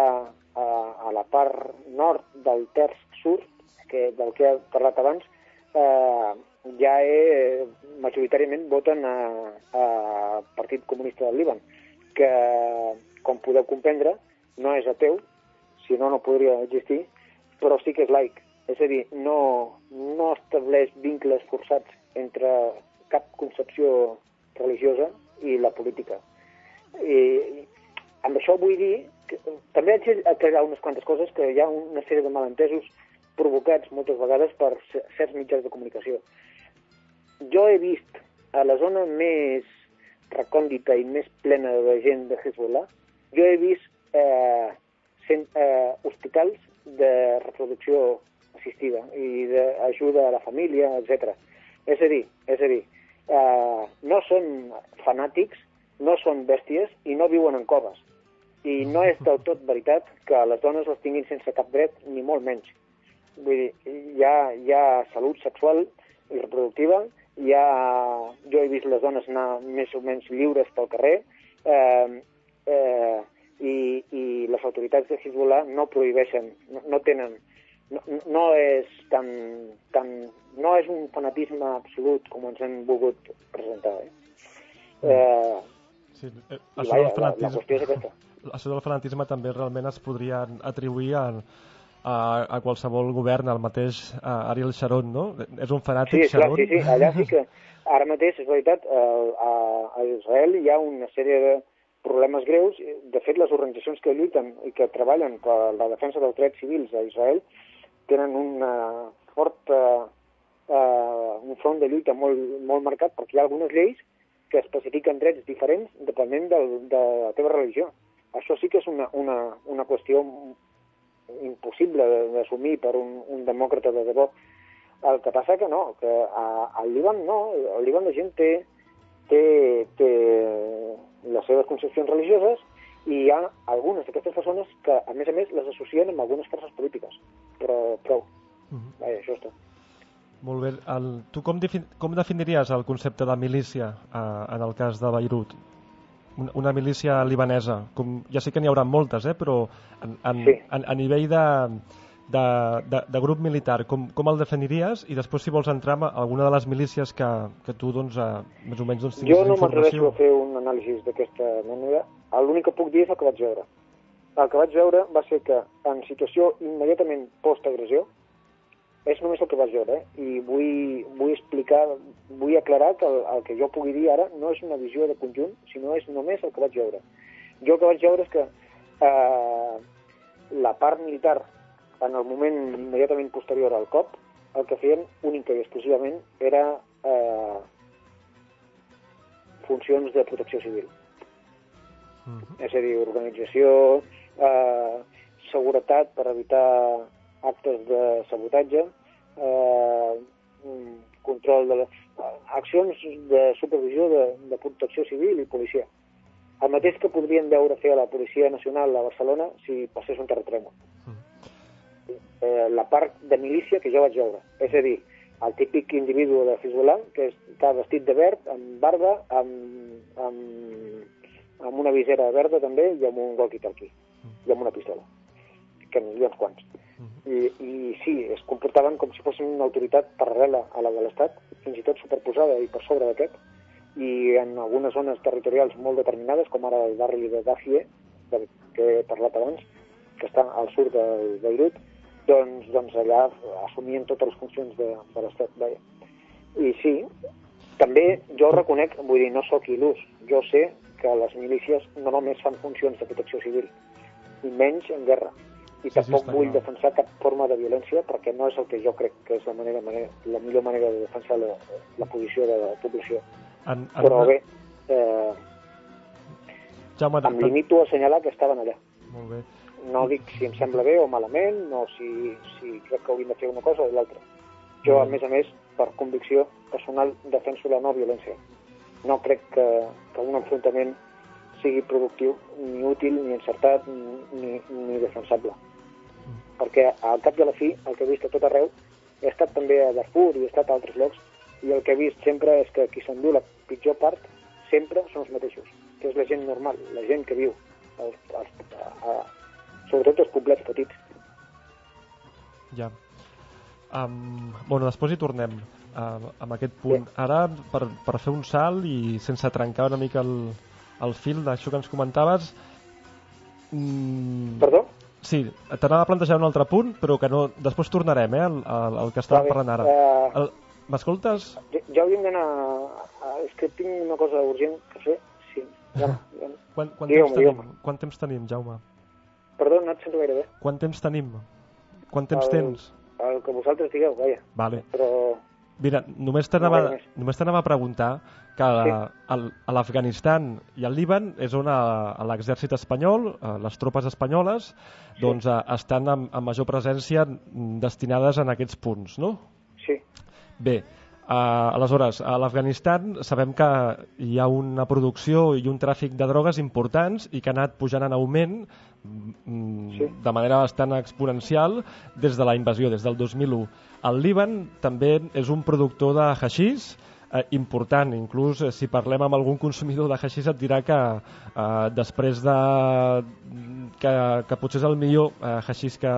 a, a la part nord del terç sud, que, del que he parlat abans, eh, ja he, majoritàriament voten a, a Partit Comunista del Líban, que, com podeu comprendre, no és ateu, si no, no podria existir, però sí que és laic. És a dir, no, no estableix vincles forçats entre cap concepció religiosa i la política. I, amb això vull dir que també haig d'aclarar unes quantes coses que hi ha una sèrie de malentesos provocats moltes vegades per ce- certs mitjans de comunicació. Jo he vist a la zona més recòndita i més plena de gent de Hezbollah, jo he vist eh, cent, eh, hospitals de reproducció assistida i d'ajuda a la família, etc. És a dir, és a dir eh, no són fanàtics, no són bèsties i no viuen en coves. I no és del tot veritat que les dones les tinguin sense cap dret, ni molt menys. Vull dir, hi ha, hi ha salut sexual i reproductiva, ha, jo he vist les dones anar més o menys lliures pel carrer, eh, eh, i, i les autoritats de Hezbollah no prohibeixen, no, no tenen, no, no és tan, tan, no és un fanatisme absolut com ens han volgut presentar. Eh? Eh, Sí, eh, això, vaja, del la, la fanatisme, qüestió és aquesta. això del fanatisme també realment es podria atribuir a, a, a qualsevol govern, al mateix a Ariel Sharon, no? És un fanàtic, Sí, clar, Sharon? sí, sí, allà sí que ara mateix, és veritat, a, a, a Israel hi ha una sèrie de problemes greus. De fet, les organitzacions que lluiten i que treballen per la defensa dels drets civils a Israel tenen una forta, eh, un front de lluita molt, molt marcat perquè hi ha algunes lleis que especifiquen drets diferents depenent del, de la teva religió. Això sí que és una, una, una qüestió impossible d'assumir per un, un demòcrata de debò. El que passa que no, que a, al Líban no, al Líban la gent té, té, té les seves concepcions religioses i hi ha algunes d'aquestes persones que, a més a més, les associen amb algunes forces polítiques. Però prou. Mhm. Vaja, això està. Molt bé. El, tu com, defin, com definiries el concepte de milícia eh, en el cas de Beirut? Una, una milícia libanesa. Com, ja sé que n'hi haurà moltes, eh, però en, en, Sí. en, a nivell de, de, de, de grup militar, com, com el definiries? I després, si vols entrar en alguna de les milícies que, que tu, doncs, eh, més o menys, doncs, tinguis Jo no m'atreveixo a fer un anàlisi d'aquesta manera. L'únic que puc dir és el que vaig veure. El que vaig veure va ser que en situació immediatament post-agressió, és només el que vaig veure, eh? i vull, vull explicar, vull aclarar que el, el que jo pugui dir ara no és una visió de conjunt, sinó és només el que vaig veure. Jo el que vaig veure és que eh, la part militar, en el moment immediatament posterior al cop, el que feien única i exclusivament era eh, funcions de protecció civil. Mhm. És a dir, organització, eh, seguretat per evitar actes de sabotatge, eh, mm, control de les accions de supervisió de, de protecció civil i policia. El mateix que podrien veure fer a la Policia Nacional a Barcelona si passés un terratrèmol. Eh, la part de milícia que jo vaig veure. És a dir, el típic individu de Hezbollah que està vestit de verd, amb barba, amb, amb, amb una visera verda també i amb un walkie-talkie i amb una pistola, que n'hi havia uns quants. I, I sí, es comportaven com si fossin una autoritat paral·lela a la de l'Estat, fins i tot superposada i per sobre d'aquest, i en algunes zones territorials molt determinades, com ara el barri de Dafie, del que he parlat abans, que està al sud de Beirut, doncs, doncs allà assumien totes les funcions de, de l'Estat. I sí, també jo reconec, vull dir, no sóc il·lús, jo sé que les milícies no només fan funcions de protecció civil, i menys en guerra. I Sí, sí, tampoc està vull clar. defensar cap forma de violència perquè no és el que jo crec que és la, manera, manera, la millor manera de defensar la, la posició de la població. En, en Però una- bé, eh, Jaume, em limito a assenyalar que estaven allà. Molt bé. No dic si em sembla bé o malament, o si, si crec que haurien de fer una cosa o l'altra. Jo, a més a més, per convicció personal, defenso la no violència. No crec que, que un enfrontament sigui productiu, ni útil, ni encertat, ni, ni defensable. Perquè al cap i a la fi, el que he vist a tot arreu, he estat també a Darfur i he estat a altres llocs, i el que he vist sempre és que qui s'endú la pitjor part sempre són els mateixos, que és la gent normal, la gent que viu, els, els, a, a, sobretot els poblets petits. Ja. Um, bueno, després hi tornem uh, amb aquest punt. Ara, per, per fer un salt i sense trencar una mica el, el fil d'això que ens comentaves... Mm, Perdó? Sí, t'anava a plantejar un altre punt, però que no... Després tornarem, eh, al, al, al que estàvem parlant ara. Eh, El- M'escoltes? Ja, ja hauríem d'anar... a- És que tinc una cosa urgent que fer. Sí. Ja, ja. Quan, quan, Digue'm, temps tenim, digue'm. quant temps tenim, Jaume? Perdó, no et sento gaire bé. Quant temps tenim? Quant temps El- tens? El que vosaltres digueu, vaja. Vale. Però Mira, només t'anava només t'anava a preguntar que a, al- a l'Afganistan i al Líban és on l'exèrcit espanyol, les tropes espanyoles, doncs a, estan amb, amb major presència destinades en aquests punts, no? sí, Bé, uh, aleshores, a l'Afganistan sabem que hi ha una producció i un tràfic de drogues importants i que ha anat pujant en augment mm, Sí. de manera bastant exponencial des de la invasió, des del 2001. El Líban també és un productor de haixís eh, important, inclús eh, si parlem amb algun consumidor de haixís et dirà que eh, després de que, que potser és el millor eh, haixís que,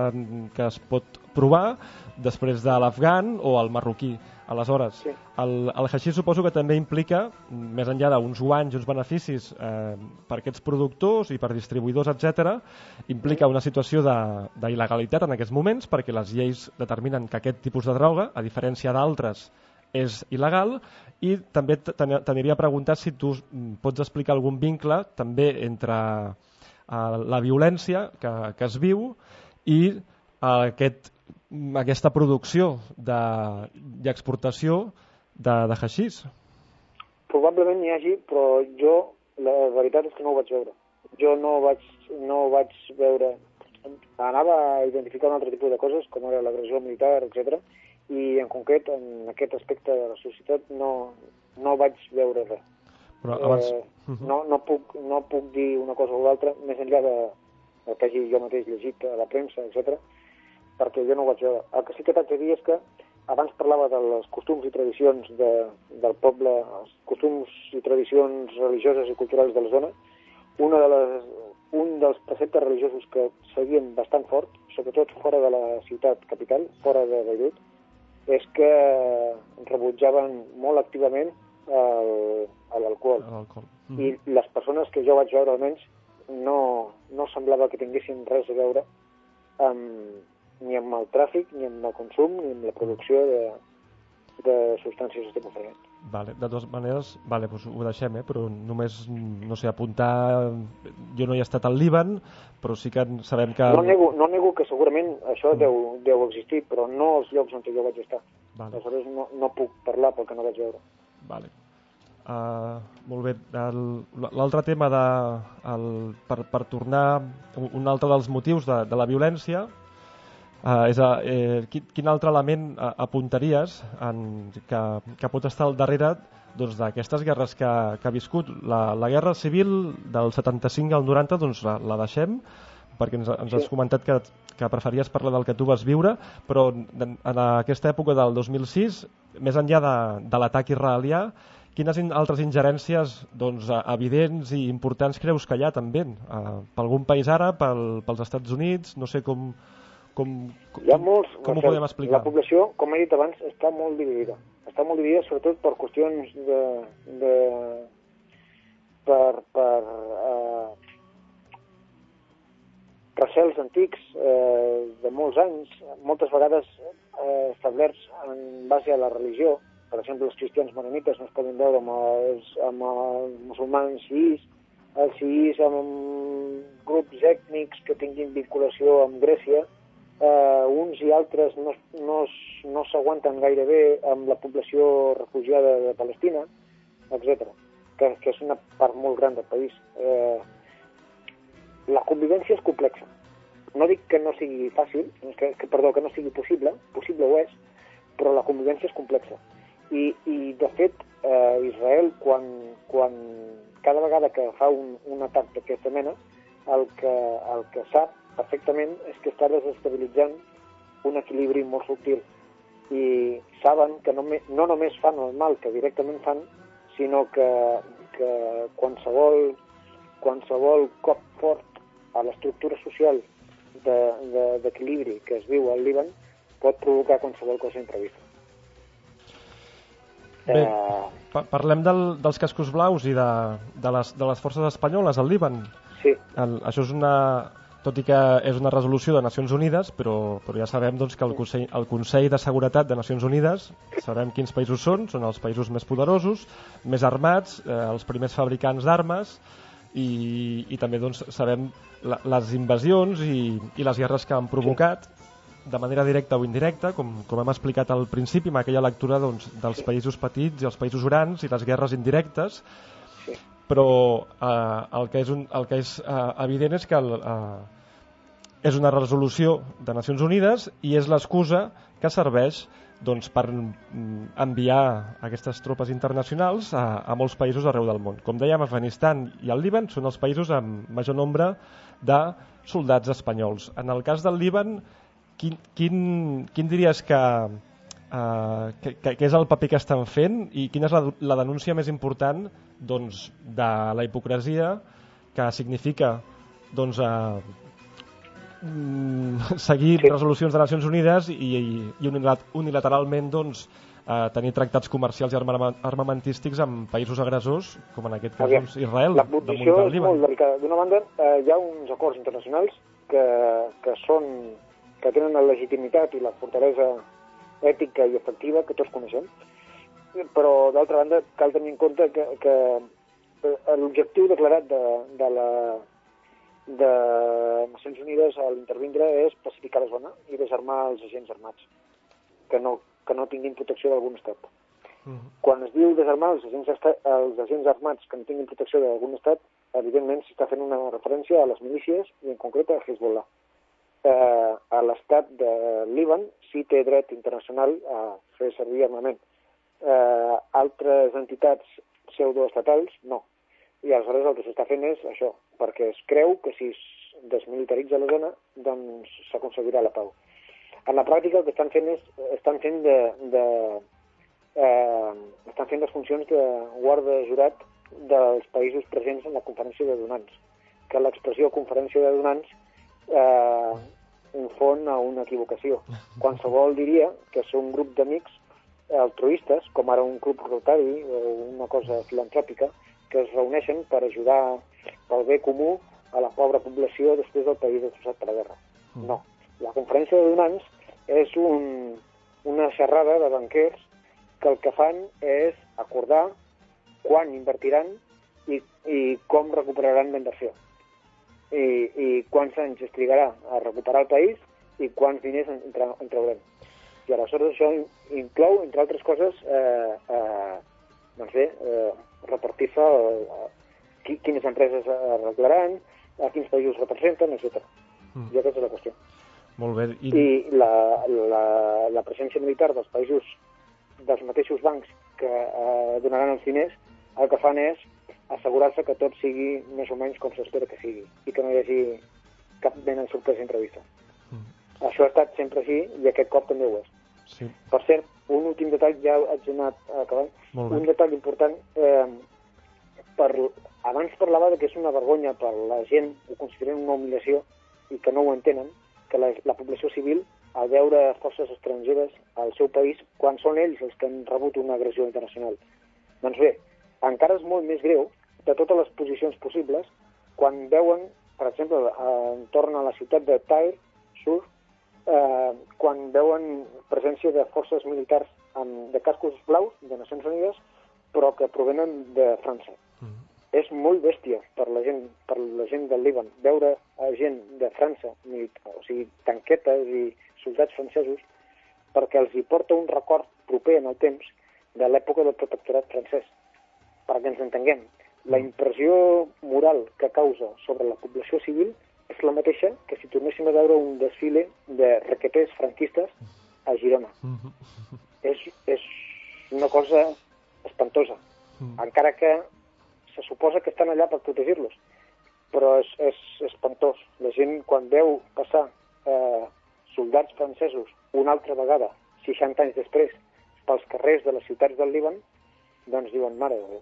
que es pot provar després de l'afgan o el marroquí. Aleshores, Sí. el, el haixís suposo que també implica, més enllà d'uns guanys i uns beneficis eh, per aquests productors i per distribuïdors, etc, implica una situació d'il·legalitat en aquests moments perquè les lleis determinen que aquest tipus de droga, a diferència d'altres, és il·legal i també t'aniria a preguntar si tu mm, pots explicar algun vincle també entre eh, la violència que, que es viu i eh, aquest, aquesta producció de, i exportació de, de haixís. probablement n'hi hagi, però jo, la veritat és que no ho vaig veure. Jo no vaig, no vaig veure... Anava a identificar un altre tipus de coses, com era l'agressió militar, etc. i en concret, en aquest aspecte de la societat, no, no vaig veure res. Però abans... Eh, no, no, puc, no puc dir una cosa o l'altra, més enllà de, del que hagi jo mateix llegit a la premsa, etc perquè jo no ho vaig veure. El que sí que t'haig de dir és que abans parlava dels costums i tradicions de, del poble, els costums i tradicions religioses i culturals de la zona. Una de les, un dels preceptes religiosos que seguien bastant fort, sobretot fora de la ciutat capital, fora de Beirut, és que rebutjaven molt activament l'alcohol. L'alcohol. I les persones que jo vaig veure almenys no, no semblava que tinguessin res a veure amb, ni amb el tràfic, ni amb el consum, ni amb la producció de, de substàncies estupefaents. Vale, de totes maneres, vale, doncs ho deixem, eh? però només, no sé, apuntar... Jo no hi he estat al Líban, però sí que sabem que... No nego, no nego que segurament això deu, deu existir, però no als llocs on jo vaig estar. Vale. Aleshores no, no puc parlar pel que no vaig veure. Vale. Uh, molt bé. El- L'altre tema, de, el, per, per tornar, un un altre dels motius de, de la violència, uh, és a, eh, quin, quin altre element uh, apuntaries en, que, que pot estar al darrere doncs, d'aquestes guerres que, que ha viscut? La, la guerra civil del 75 al 90 doncs, la, la deixem, perquè ens, ens has comentat que, que preferies parlar del que tu vas viure, però en, en aquesta època del 2006, més enllà de, de l'atac israelià, quines in, altres ingerències doncs, evidents i importants creus que hi ha també? Uh, per algun país àrab, pel, pels Estats Units, no sé com... com, com Hi ha molts... com ho podem explicar? La població, com he dit abans, està molt dividida. Està molt dividida sobretot per qüestions de... de per, per eh, recels antics eh, de molts anys, moltes vegades eh, establerts en base a la religió. Per exemple, els cristians menonites no es poden veure amb els, amb els musulmans xiís, els xiís amb grups ètnics que tinguin vinculació amb Grècia, eh, uns i altres no, no, no s'aguanten gaire bé amb la població refugiada de Palestina, etc. Que, que és una part molt gran del país. Eh, la convivència és complexa. No dic que no sigui fàcil, que, que, perdó, que no sigui possible, possible ho és, però la convivència és complexa. I, i de fet, eh, Israel, quan, quan cada vegada que fa un, un atac d'aquesta mena, el que, el que sap perfectament és que està desestabilitzant un equilibri molt subtil i saben que no, no només fan el mal que directament fan, sinó que, que qualsevol, qualsevol cop fort a l'estructura social d'equilibri de, de, que es viu al Líban pot provocar qualsevol cosa imprevista. Bé, eh... parlem del, dels cascos blaus i de, de, les, de les forces espanyoles al Líban. Sí. El, això és una, tot i que és una resolució de Nacions Unides, però, però ja sabem doncs, que el Consell, el Consell de Seguretat de Nacions Unides, sabem quins països són, són els països més poderosos, més armats, eh, els primers fabricants d'armes, i, i també doncs, sabem la, les invasions i, i les guerres que han provocat de manera directa o indirecta, com, com hem explicat al principi amb aquella lectura doncs, dels països petits i els països grans i les guerres indirectes, però eh, el que és, un, el que és eh, evident és que el, eh, és una resolució de Nacions Unides i és l'excusa que serveix doncs, per mm, enviar aquestes tropes internacionals a, a molts països arreu del món. Com dèiem, Afganistan i el Líban són els països amb major nombre de soldats espanyols. En el cas del Líban, quin, quin, quin diries que, Uh, què, què és el paper que estan fent i quina és la, la denúncia més important doncs, de la hipocresia que significa doncs, uh, seguir sí. resolucions de Nacions Unides i, i, i unilateralment doncs, uh, tenir tractats comercials i armamentístics amb països agressors, com en aquest cas Aviam, doncs, Israel. La posició és molt delicada. D'una banda, uh, hi ha uns acords internacionals que, que, són, que tenen la legitimitat i la fortalesa ètica i efectiva que tots coneixem, però d'altra banda cal tenir en compte que, que eh, l'objectiu declarat de, de la de Nacions Unides a l'intervindre és pacificar la zona i desarmar els agents armats que no, que no tinguin protecció d'algun estat. Mhm. -huh. Quan es diu desarmar els agents, els agents armats que no tinguin protecció d'algun estat, evidentment s'està fent una referència a les milícies i en concret a Hezbollah eh, a l'estat de Líban sí té dret internacional a fer servir armament. Eh, altres entitats pseudoestatals, no. I aleshores el que s'està fent és això, perquè es creu que si es desmilitaritza la zona, doncs s'aconseguirà la pau. En la pràctica el que estan fent és, estan fent de, de eh, estan fent les funcions de guarda jurat dels països presents en la conferència de donants, que l'expressió conferència de donants eh, font a una equivocació. Qualsevol diria que són un grup d'amics altruistes, com ara un club rotari o una cosa filantròpica, que es reuneixen per ajudar pel bé comú a la pobra població després del país destrossat per la guerra. Mm. No. La conferència de donants és un, una xerrada de banquers que el que fan és acordar quan invertiran i, i com recuperaran la inversió i, i quants anys es trigarà a recuperar el país i quants diners en, en traurem. I aleshores això inclou, entre altres coses, eh, eh, doncs bé, eh, repartir-se eh, quines empreses arreglaran, a quins països representen, etc. Mm. I aquesta és la qüestió. Molt bé. I, I la, la, la presència militar dels països, dels mateixos bancs que eh, donaran els diners, el que fan és assegurar-se que tot sigui més o menys com s'espera que sigui i que no hi hagi cap mena de sorpresa imprevista. Mm. Això ha estat sempre així i aquest cop també ho és. Sí. Per cert, un últim detall, ja haig anat acabant, un detall important, eh, per, abans parlava de que és una vergonya per la gent, ho consideren una humiliació i que no ho entenen, que la, la població civil, al veure forces estrangeres al seu país, quan són ells els que han rebut una agressió internacional. Doncs bé, encara és molt més greu de totes les posicions possibles quan veuen, per exemple, entorn a la ciutat de Tyre, Sur, eh, quan veuen presència de forces militars amb, de cascos blaus de Nacions Unides, però que provenen de França. Mm -hmm. És molt bèstia per la gent, per la gent del Líban veure a gent de França, o sigui, tanquetes i soldats francesos, perquè els hi porta un record proper en el temps de l'època del protectorat francès perquè ens entenguem, la impressió moral que causa sobre la població civil és la mateixa que si tornéssim a veure un desfile de requeters franquistes a Girona. Mhm. És, és una cosa espantosa, Mm. encara que se suposa que estan allà per protegir-los. Però és, és espantós. La gent, quan veu passar eh, soldats francesos una altra vegada, 60 anys després, pels carrers de les ciutats del Líban, doncs diuen, mare de Déu.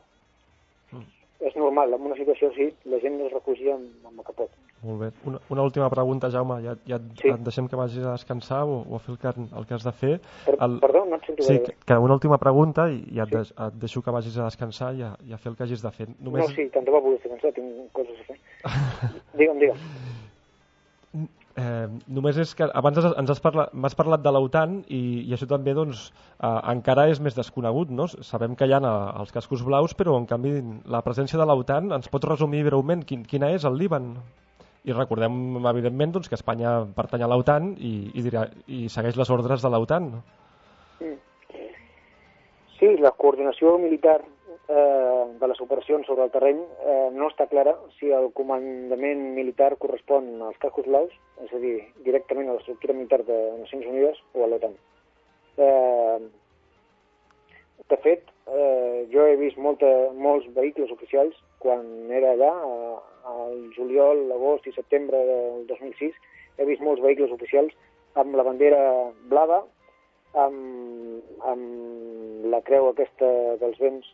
És normal, en una situació així, la gent es refugia amb, amb el que pot. Molt bé. Una, una última pregunta, Jaume. Ja, ja et, Sí. et deixem que vagis a descansar o, o a fer el que, el que has de fer. Per, El- Perdó, no et sento Sí, bé. que, una última pregunta i, i et, Sí. deix, et deixo que vagis a descansar i a, i a fer el que hagis de fer. No, sí, tant de bo vull descansar, tinc coses a fer. digue'm, digue'm. Eh, només és que abans ens has parlat, m'has parlat de l'OTAN i, i això també doncs, eh, encara és més desconegut. No? Sabem que hi ha eh, els cascos blaus, però en canvi la presència de l'OTAN ens pot resumir breument quin, quina és el Líban? I recordem, evidentment, doncs, que Espanya pertany a l'OTAN i, i, dirà, i segueix les ordres de l'OTAN. Sí, la coordinació militar eh, de les operacions sobre el terreny eh, no està clara si el comandament militar correspon als cascos blaus, és a dir, directament a l'estructura militar de Nacions Unides o a l'OTAN. Eh, de fet, eh, jo he vist molta, molts vehicles oficials quan era allà, eh, al juliol, agost i setembre del 2006, he vist molts vehicles oficials amb la bandera blava, amb, amb la creu aquesta dels vents,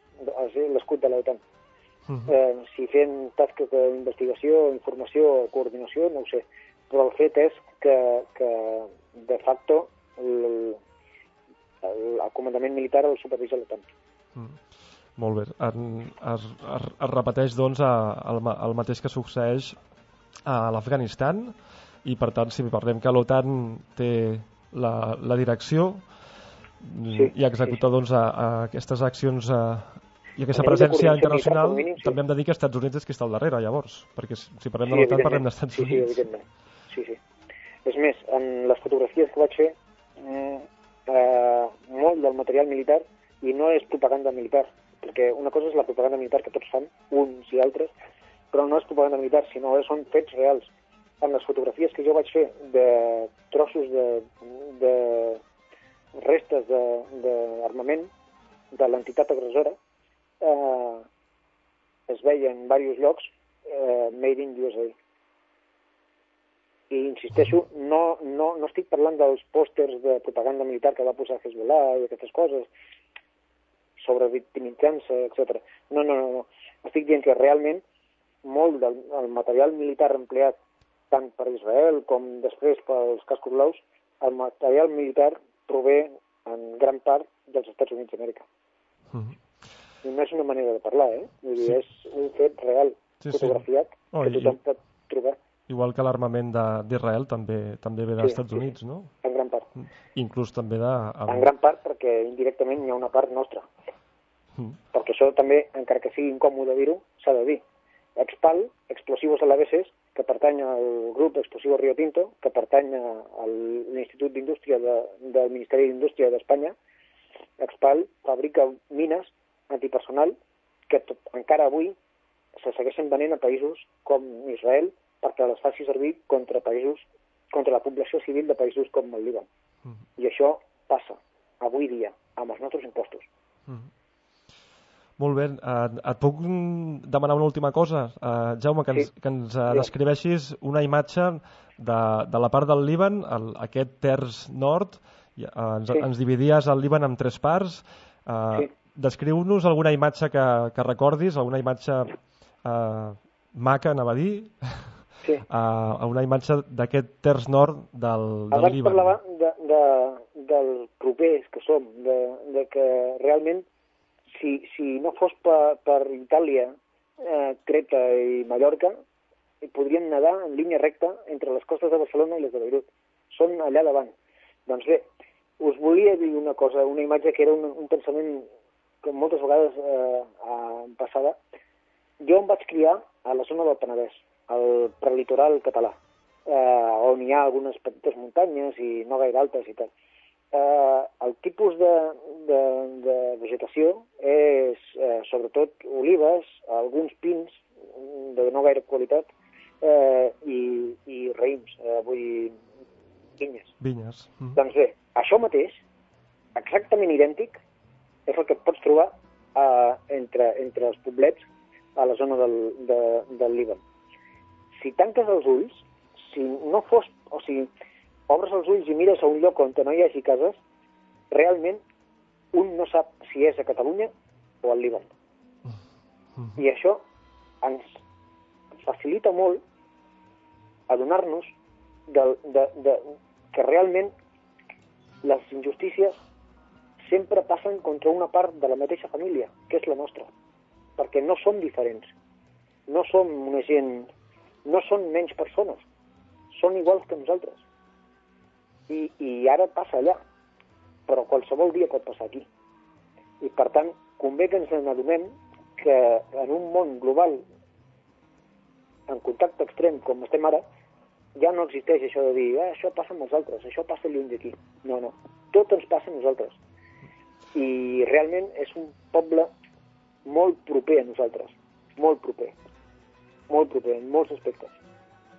l'escut de l'OTAN. Mhm. Eh, si fent tasques d'investigació, informació o coordinació, no ho sé. Però el fet és que, que de facto, el, el, el comandament militar el supervisa l'OTAN. Mm. Molt bé. En, es, es, es repeteix, doncs, a, el, el mateix que succeeix a l'Afganistan i, per tant, si parlem que l'OTAN té la, la direcció Sí, i executa, sí. doncs, a, a aquestes accions a, i aquesta de presència internacional, mínim, sí. també hem de dir que Estats Units és qui està al darrere, llavors, perquè si parlem de Sí, l'OTAN evidentment. parlem d'Estats sí, Sí, Units. evidentment. Sí, sí. És més, en les fotografies que vaig fer, mm, eh, molt del material militar, i no és propaganda militar, perquè una cosa és la propaganda militar que tots fan, uns i altres, però no és propaganda militar, sinó que són fets reals. En les fotografies que jo vaig fer de trossos de, de restes d'armament de, de l'entitat agressora, eh, es veia en diversos llocs eh, Made in USA. I insisteixo, no, no, no estic parlant dels pòsters de propaganda militar que va posar Hezbollah i aquestes coses, sobre victimitzant-se, etc. No, no, no, no. Estic dient que realment molt del el material militar empleat tant per Israel com després pels cascos blaus, el material militar prové en gran part dels Estats Units d'Amèrica. Mhm. I no és una manera de parlar, eh? Vull dir, és un fet real, Sí, sí. fotografiat, Oh, que i- tothom pot trobar Igual que l'armament d'Israel també també ve dels Sí, Estats sí, Units, no? en gran part. Inclús també de... En gran part perquè indirectament hi ha una part nostra. Mm. Perquè això també, encara que sigui incòmode dir-ho, s'ha de dir. Expal, explosivos a l'ABCs, que pertany al grup Explosivos Rio Tinto, que pertany a- l'Institut d'Indústria de, del Ministeri d'Indústria d'Espanya, Expal fabrica mines antipersonal que tot, encara avui se segueixen venent a països com Israel perquè les faci servir contra països contra la població civil de països com el Líban. Mhm. I això passa avui dia amb els nostres impostos. Mhm. Molt bé. Et, et puc demanar una última cosa? Uh, Jaume, que ens, Sí. que ens uh, descriveixis una imatge de, de la part del Líban, el, aquest terç nord. Uh, ens, Sí. ens dividies el Líban en tres parts. Uh, Sí. Descriu-nos alguna imatge que, que recordis, alguna imatge uh, maca, anava a dir, Sí. uh, una imatge d'aquest terç nord del, del Abans Líban. parlava de, de, dels propers que som, de, de que realment si, si no fos per, per Itàlia, eh, Creta i Mallorca, podríem nedar en línia recta entre les costes de Barcelona i les de Beirut. Són allà davant. Doncs bé, us volia dir una cosa, una imatge que era un, un pensament que moltes vegades eh, eh, passava. Jo em vaig criar a la zona del Penedès, al prelitoral català, eh, on hi ha algunes petites muntanyes i no gaire altes i tal. Eh, el tipus de, de, de vegetació és eh, sobretot olives, alguns pins de no gaire qualitat eh, i, i raïms, eh, vull dir, vinyes. Vinyes. Mm. Doncs bé, Això mateix, exactament idèntic, és el que pots trobar eh, entre, entre els poblets a la zona del, de, del Líban. Si tanques els ulls, si no fos, o sigui, obres els ulls i mires a un lloc on no hi hagi cases, realment un no sap si és a Catalunya o al Líban. I això ens facilita molt adonar-nos de, de, de, que realment les injustícies sempre passen contra una part de la mateixa família, que és la nostra, perquè no som diferents, no som una gent, no són menys persones, són iguals que nosaltres. I, i ara passa allà, però qualsevol dia pot passar aquí. I per tant, convé que ens n'adonem que en un món global en contacte extrem com estem ara, ja no existeix això de dir ah, això passa amb els altres, això passa lluny d'aquí. No, no. Tot ens passa a nosaltres. I realment és un poble molt proper a nosaltres. Molt proper. Molt proper, en molts aspectes.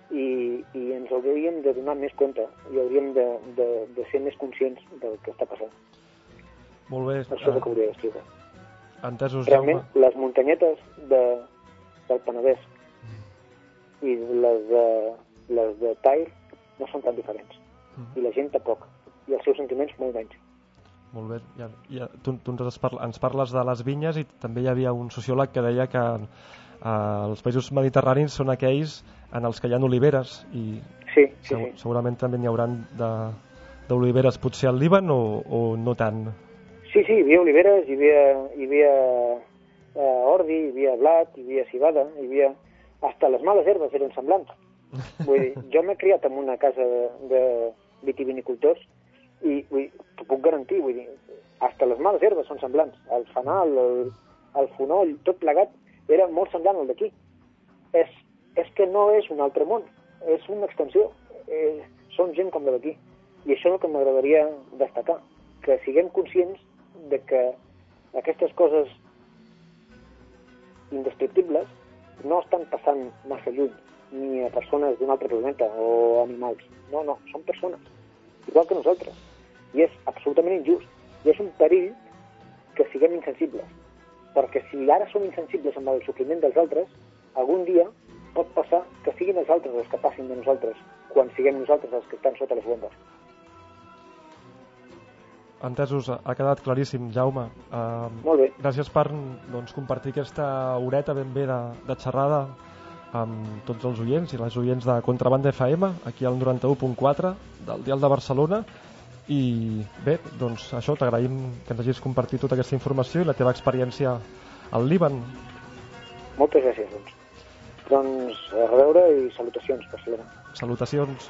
I, i ens hauríem de donar més compte i hauríem de, de, de ser més conscients del que està passant. Molt bé. Això és el que hauria d'escriure. Entesos, Realment, Jaume. les muntanyetes de, del Penedès i les de, les de Tair no són tan diferents. I la gent tampoc. I els seus sentiments molt menys. Molt bé. Ja, ja, tu, tu ens, parla, ens parles de les vinyes i també hi havia un sociòleg que deia que eh, els països mediterranis són aquells en els que hi ha oliveres i Sí, sí, segu sí. segurament també n'hi hauran de- d'oliveres potser al Líban o, o no tant. Sí, sí, hi havia oliveres, hi havia, hi havia eh, ordi, hi havia blat, hi havia cibada, hi havia... Hasta les males herbes eren semblants. Vull dir, jo m'he criat en una casa de, de vitivinicultors i vull, t'ho puc garantir, vull dir, hasta les males herbes són semblants. El fanal, el, el fonoll, tot plegat, era molt semblant al d'aquí. És, és que no és un altre món, és una extensió. Eh, són gent com la d'aquí. I això és el que m'agradaria destacar, que siguem conscients de que aquestes coses indescriptibles no estan passant massa lluny, ni a persones d'un altre planeta o animals. No, no, són persones, igual que nosaltres. I és absolutament injust. I és un perill que siguem insensibles. Perquè si ara som insensibles amb el sofriment dels altres, algun dia pot passar que siguin els altres els que passin de nosaltres, quan siguem nosaltres els que estan sota les bombes. Entesos, ha quedat claríssim, Jaume. Uh, Molt bé. gràcies per doncs, compartir aquesta horeta ben bé de, de xerrada amb tots els oients i les oients de Contrabanda FM, aquí al 91.4 del Dial de Barcelona. I bé, doncs això, t'agraïm que ens hagis compartit tota aquesta informació i la teva experiència al Líban. Moltes gràcies, doncs. Doncs a reveure i salutacions, Barcelona. Salutacions.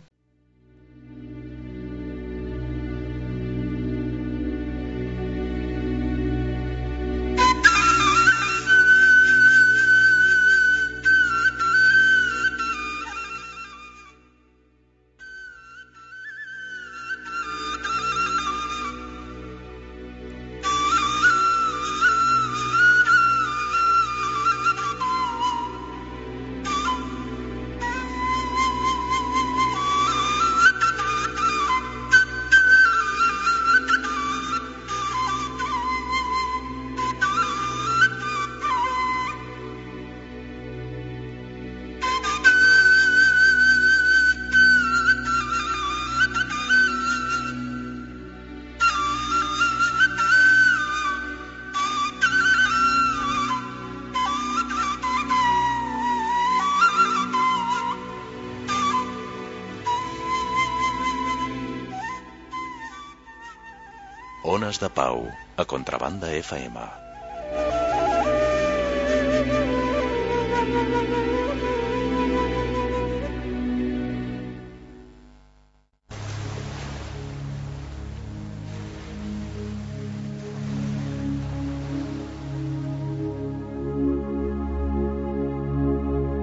de pau a Contrabanda FM.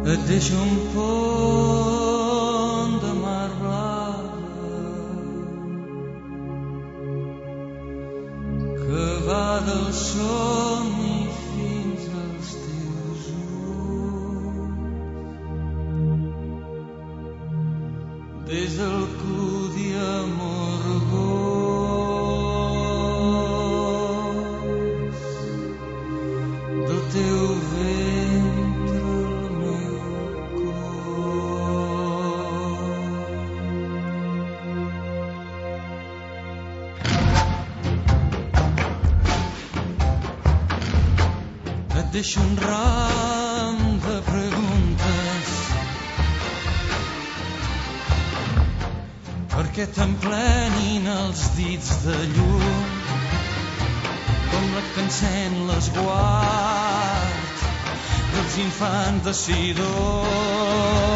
الدشم deixo un ram de preguntes. Perquè t'emplenin els dits de llum com la que encén l'esguard dels infants de Sidor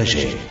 pra gente.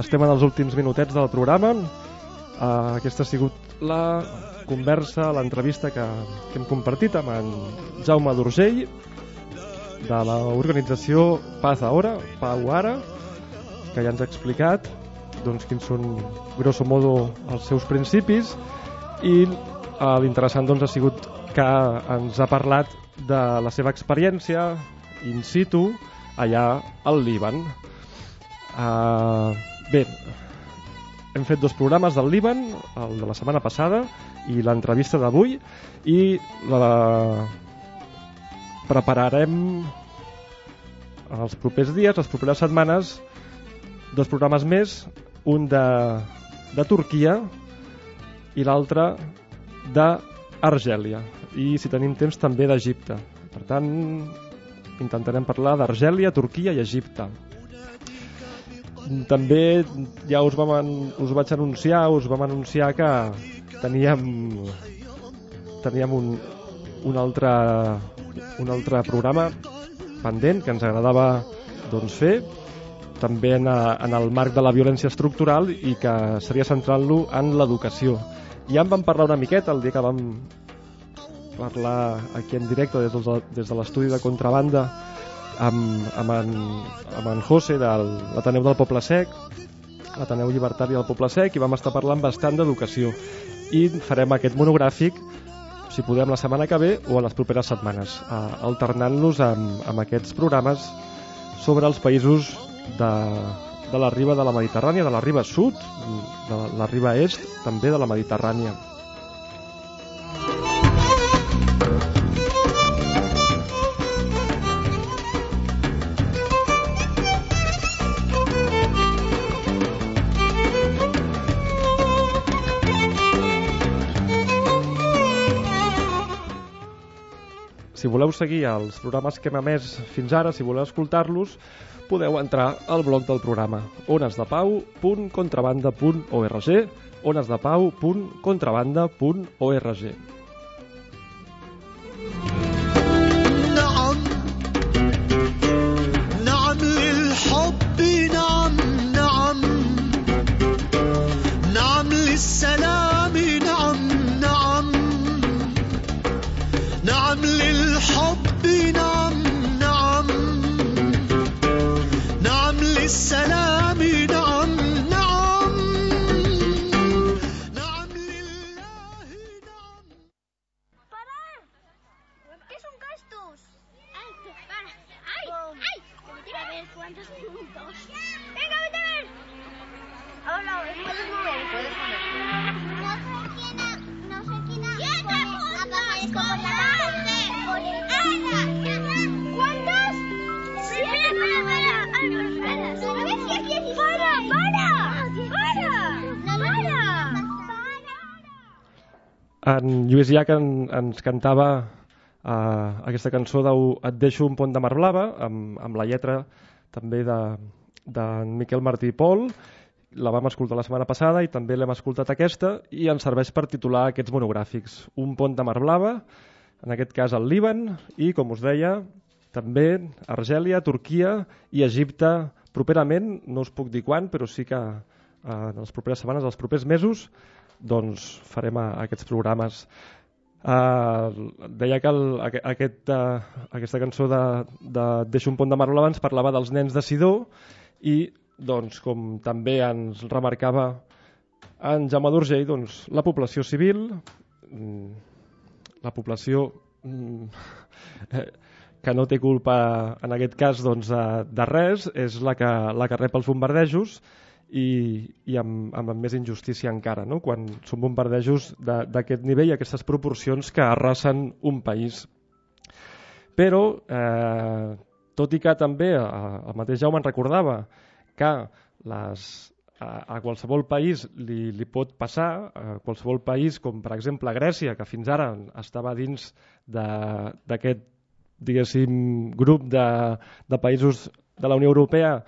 Estem en els últims minutets del programa. Uh, aquesta ha sigut la conversa, l'entrevista que, que hem compartit amb en Jaume d'Urgell, de l'organització Paz Ahora, Pau Ara, que ja ens ha explicat doncs, quins són, grosso modo, els seus principis i uh, l'interessant doncs, ha sigut que ens ha parlat de la seva experiència in situ allà al Líban. Uh, bé, hem fet dos programes del Líban, el de la setmana passada i l'entrevista d'avui, i la prepararem els propers dies, les properes setmanes, dos programes més, un de, de Turquia i l'altre d'Argèlia, i si tenim temps també d'Egipte. Per tant, intentarem parlar d'Argèlia, Turquia i Egipte. També ja us, vam, us vaig anunciar, us vam anunciar que teníem, teníem un, un, altre, un altre programa pendent que ens agradava doncs, fer, també en, a, en el marc de la violència estructural i que seria centrant-lo en l'educació. Ja en vam parlar una miqueta el dia que vam parlar aquí en directe des, del, des de l'estudi de contrabanda amb, amb, en, amb en José de l'Ateneu del Poble Sec l'Ateneu Llibertari del Poble Sec i vam estar parlant bastant d'educació i farem aquest monogràfic si podem la setmana que ve o a les properes setmanes alternant-los amb, amb aquests programes sobre els països de, de la riba de la Mediterrània, de la riba sud, de la riba est, també de la Mediterrània. voleu seguir els programes que hem emès fins ara, si voleu escoltar-los, podeu entrar al blog del programa onesdepau.contrabanda.org onesdepau.contrabanda.org نعم نعم للحب نعم نعم نعم للسلام للحب نعم نعم. نعم للسلام. En Lluís Llach en, ens cantava uh, aquesta cançó de Et deixo un pont de mar blava, amb, amb la lletra també de, de Miquel Martí i Pol. la vam escoltar la setmana passada i també l'hem escoltat aquesta i ens serveix per titular aquests monogràfics. Un pont de Mar Blava, en aquest cas el Líban i, com us deia, també Argèlia, Turquia i Egipte properament, no us puc dir quan, però sí que eh, en les properes setmanes, els propers mesos, doncs farem a, aquests programes. Uh, deia que el, aquest, uh, aquesta cançó de, de Deixo un pont de Mar Blava ens parlava dels nens de Sidó i doncs, com també ens remarcava en Jaume d'Urgell, doncs, la població civil, mm, la població mm, eh, que no té culpa en aquest cas doncs, de res, és la que, la que rep els bombardejos i, i amb, amb més injustícia encara, no? quan són bombardejos d'aquest nivell i aquestes proporcions que arrasen un país. Però, eh, tot i que també eh, el mateix Jaume en recordava que les, a, a qualsevol país li, li pot passar, a qualsevol país com per exemple Grècia, que fins ara estava dins d'aquest diguéssim grup de, de països de la Unió Europea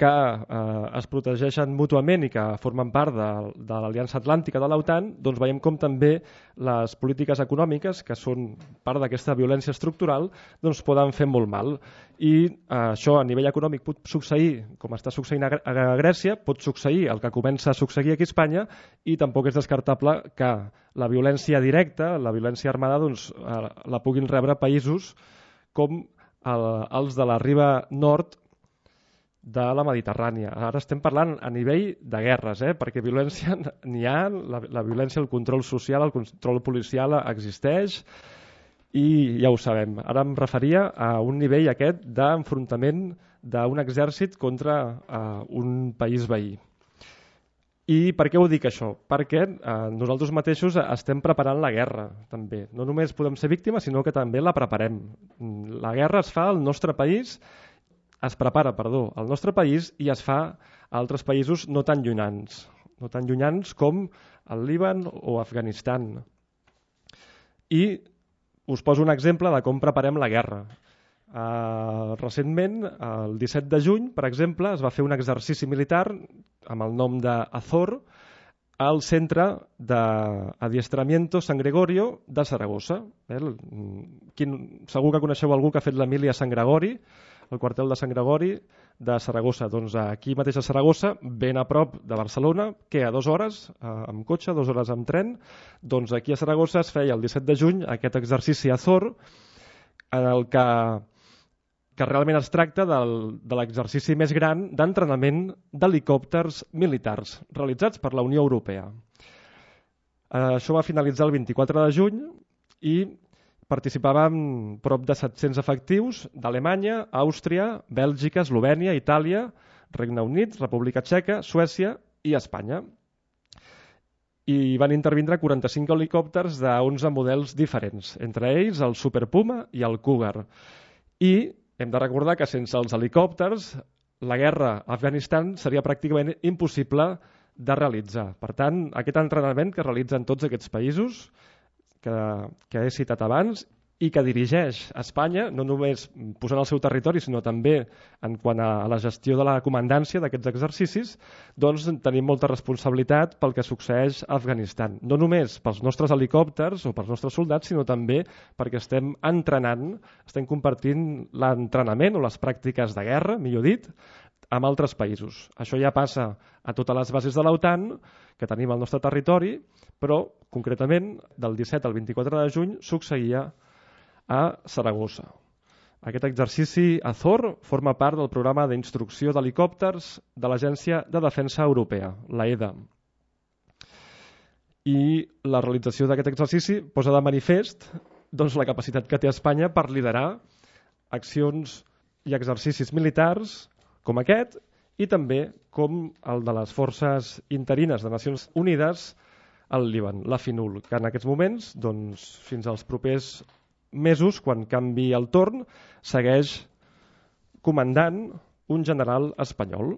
que eh, es protegeixen mútuament i que formen part de, de l'Aliança Atlàntica de l'OTAN, doncs veiem com també les polítiques econòmiques, que són part d'aquesta violència estructural, doncs poden fer molt mal. I eh, això a nivell econòmic pot succeir, com està succeint a, a Grècia, pot succeir el que comença a succeir aquí a Espanya i tampoc és descartable que la violència directa, la violència armada, doncs, eh, la puguin rebre països com el, els de la riba nord de la Mediterrània. Ara estem parlant a nivell de guerres, eh? perquè violència n'hi ha, la, la violència, el control social, el control policial existeix i ja ho sabem. Ara em referia a un nivell aquest d'enfrontament d'un exèrcit contra uh, un país veí. I per què ho dic això? Perquè eh, nosaltres mateixos estem preparant la guerra, també. No només podem ser víctimes, sinó que també la preparem. La guerra es fa al nostre país es prepara, perdó, al nostre país i es fa a altres països no tan llunyans, no tan llunyans com el Líban o Afganistan. I us poso un exemple de com preparem la guerra. Uh, recentment, el 17 de juny, per exemple, es va fer un exercici militar amb el nom d'Azor al centre d'adiestramiento San Gregorio de Saragossa. Eh? Quin, segur que coneixeu algú que ha fet l'Emília Sant Gregori, el quartel de Sant Gregori de Saragossa. Doncs aquí mateix a Saragossa, ben a prop de Barcelona, que a dues hores eh, amb cotxe, dues hores amb tren, doncs aquí a Saragossa es feia el 17 de juny aquest exercici a Zor, en el que, que realment es tracta del, de l'exercici més gran d'entrenament d'helicòpters militars realitzats per la Unió Europea. Eh, això va finalitzar el 24 de juny i participàvem prop de 700 efectius d'Alemanya, Àustria, Bèlgica, Eslovènia, Itàlia, Regne Unit, República Txeca, Suècia i Espanya. I van intervindre 45 helicòpters de 11 models diferents, entre ells el Super Puma i el Cougar. I hem de recordar que sense els helicòpters la guerra a Afganistan seria pràcticament impossible de realitzar. Per tant, aquest entrenament que realitzen tots aquests països que, que he citat abans i que dirigeix a Espanya, no només posant el seu territori, sinó també en quant a la gestió de la comandància d'aquests exercicis, doncs tenim molta responsabilitat pel que succeeix a Afganistan. No només pels nostres helicòpters o pels nostres soldats, sinó també perquè estem entrenant, estem compartint l'entrenament o les pràctiques de guerra, millor dit, amb altres països. Això ja passa a totes les bases de l'OTAN que tenim al nostre territori, però concretament del 17 al 24 de juny succeïa a Saragossa. Aquest exercici Azor forma part del programa d'instrucció d'helicòpters de l'Agència de Defensa Europea, l'AEDA. I la realització d'aquest exercici posa de manifest doncs, la capacitat que té Espanya per liderar accions i exercicis militars com aquest i també com el de les forces interines de Nacions Unides al Líban, la FINUL, que en aquests moments, doncs, fins als propers mesos, quan canvi el torn, segueix comandant un general espanyol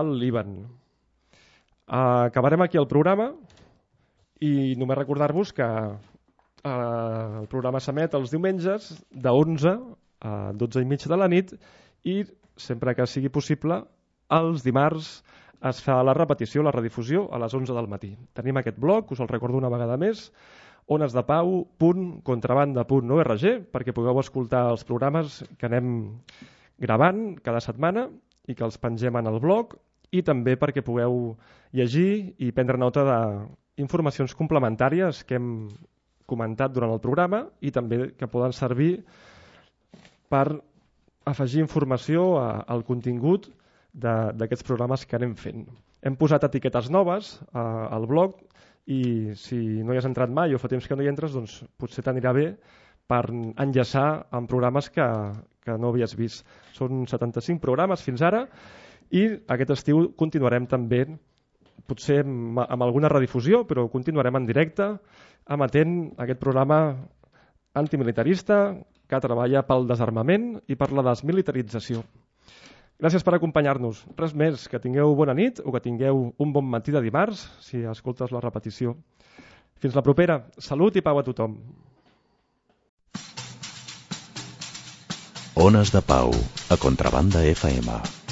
al Líban. Acabarem aquí el programa i només recordar-vos que eh, el programa s'emet els diumenges de 11 a 12 i mitja de la nit i sempre que sigui possible, els dimarts es fa la repetició, la redifusió, a les 11 del matí. Tenim aquest blog, us el recordo una vegada més, onesdepau.contrabanda.org perquè pugueu escoltar els programes que anem gravant cada setmana i que els pengem en el blog i també perquè pugueu llegir i prendre nota d'informacions complementàries que hem comentat durant el programa i també que poden servir per afegir informació a, al contingut d'aquests programes que anem fent. Hem posat etiquetes noves a, al blog i si no hi has entrat mai o fa temps que no hi entres, doncs potser t'anirà bé per enllaçar amb programes que, que no havies vist. Són 75 programes fins ara i aquest estiu continuarem també potser amb, amb alguna redifusió, però continuarem en directe emetent aquest programa antimilitarista que treballa pel desarmament i per la desmilitarització. Gràcies per acompanyar-nos. Res més, que tingueu bona nit o que tingueu un bon matí de dimarts, si escoltes la repetició. Fins la propera. Salut i pau a tothom. Ones de Pau, a Contrabanda FM.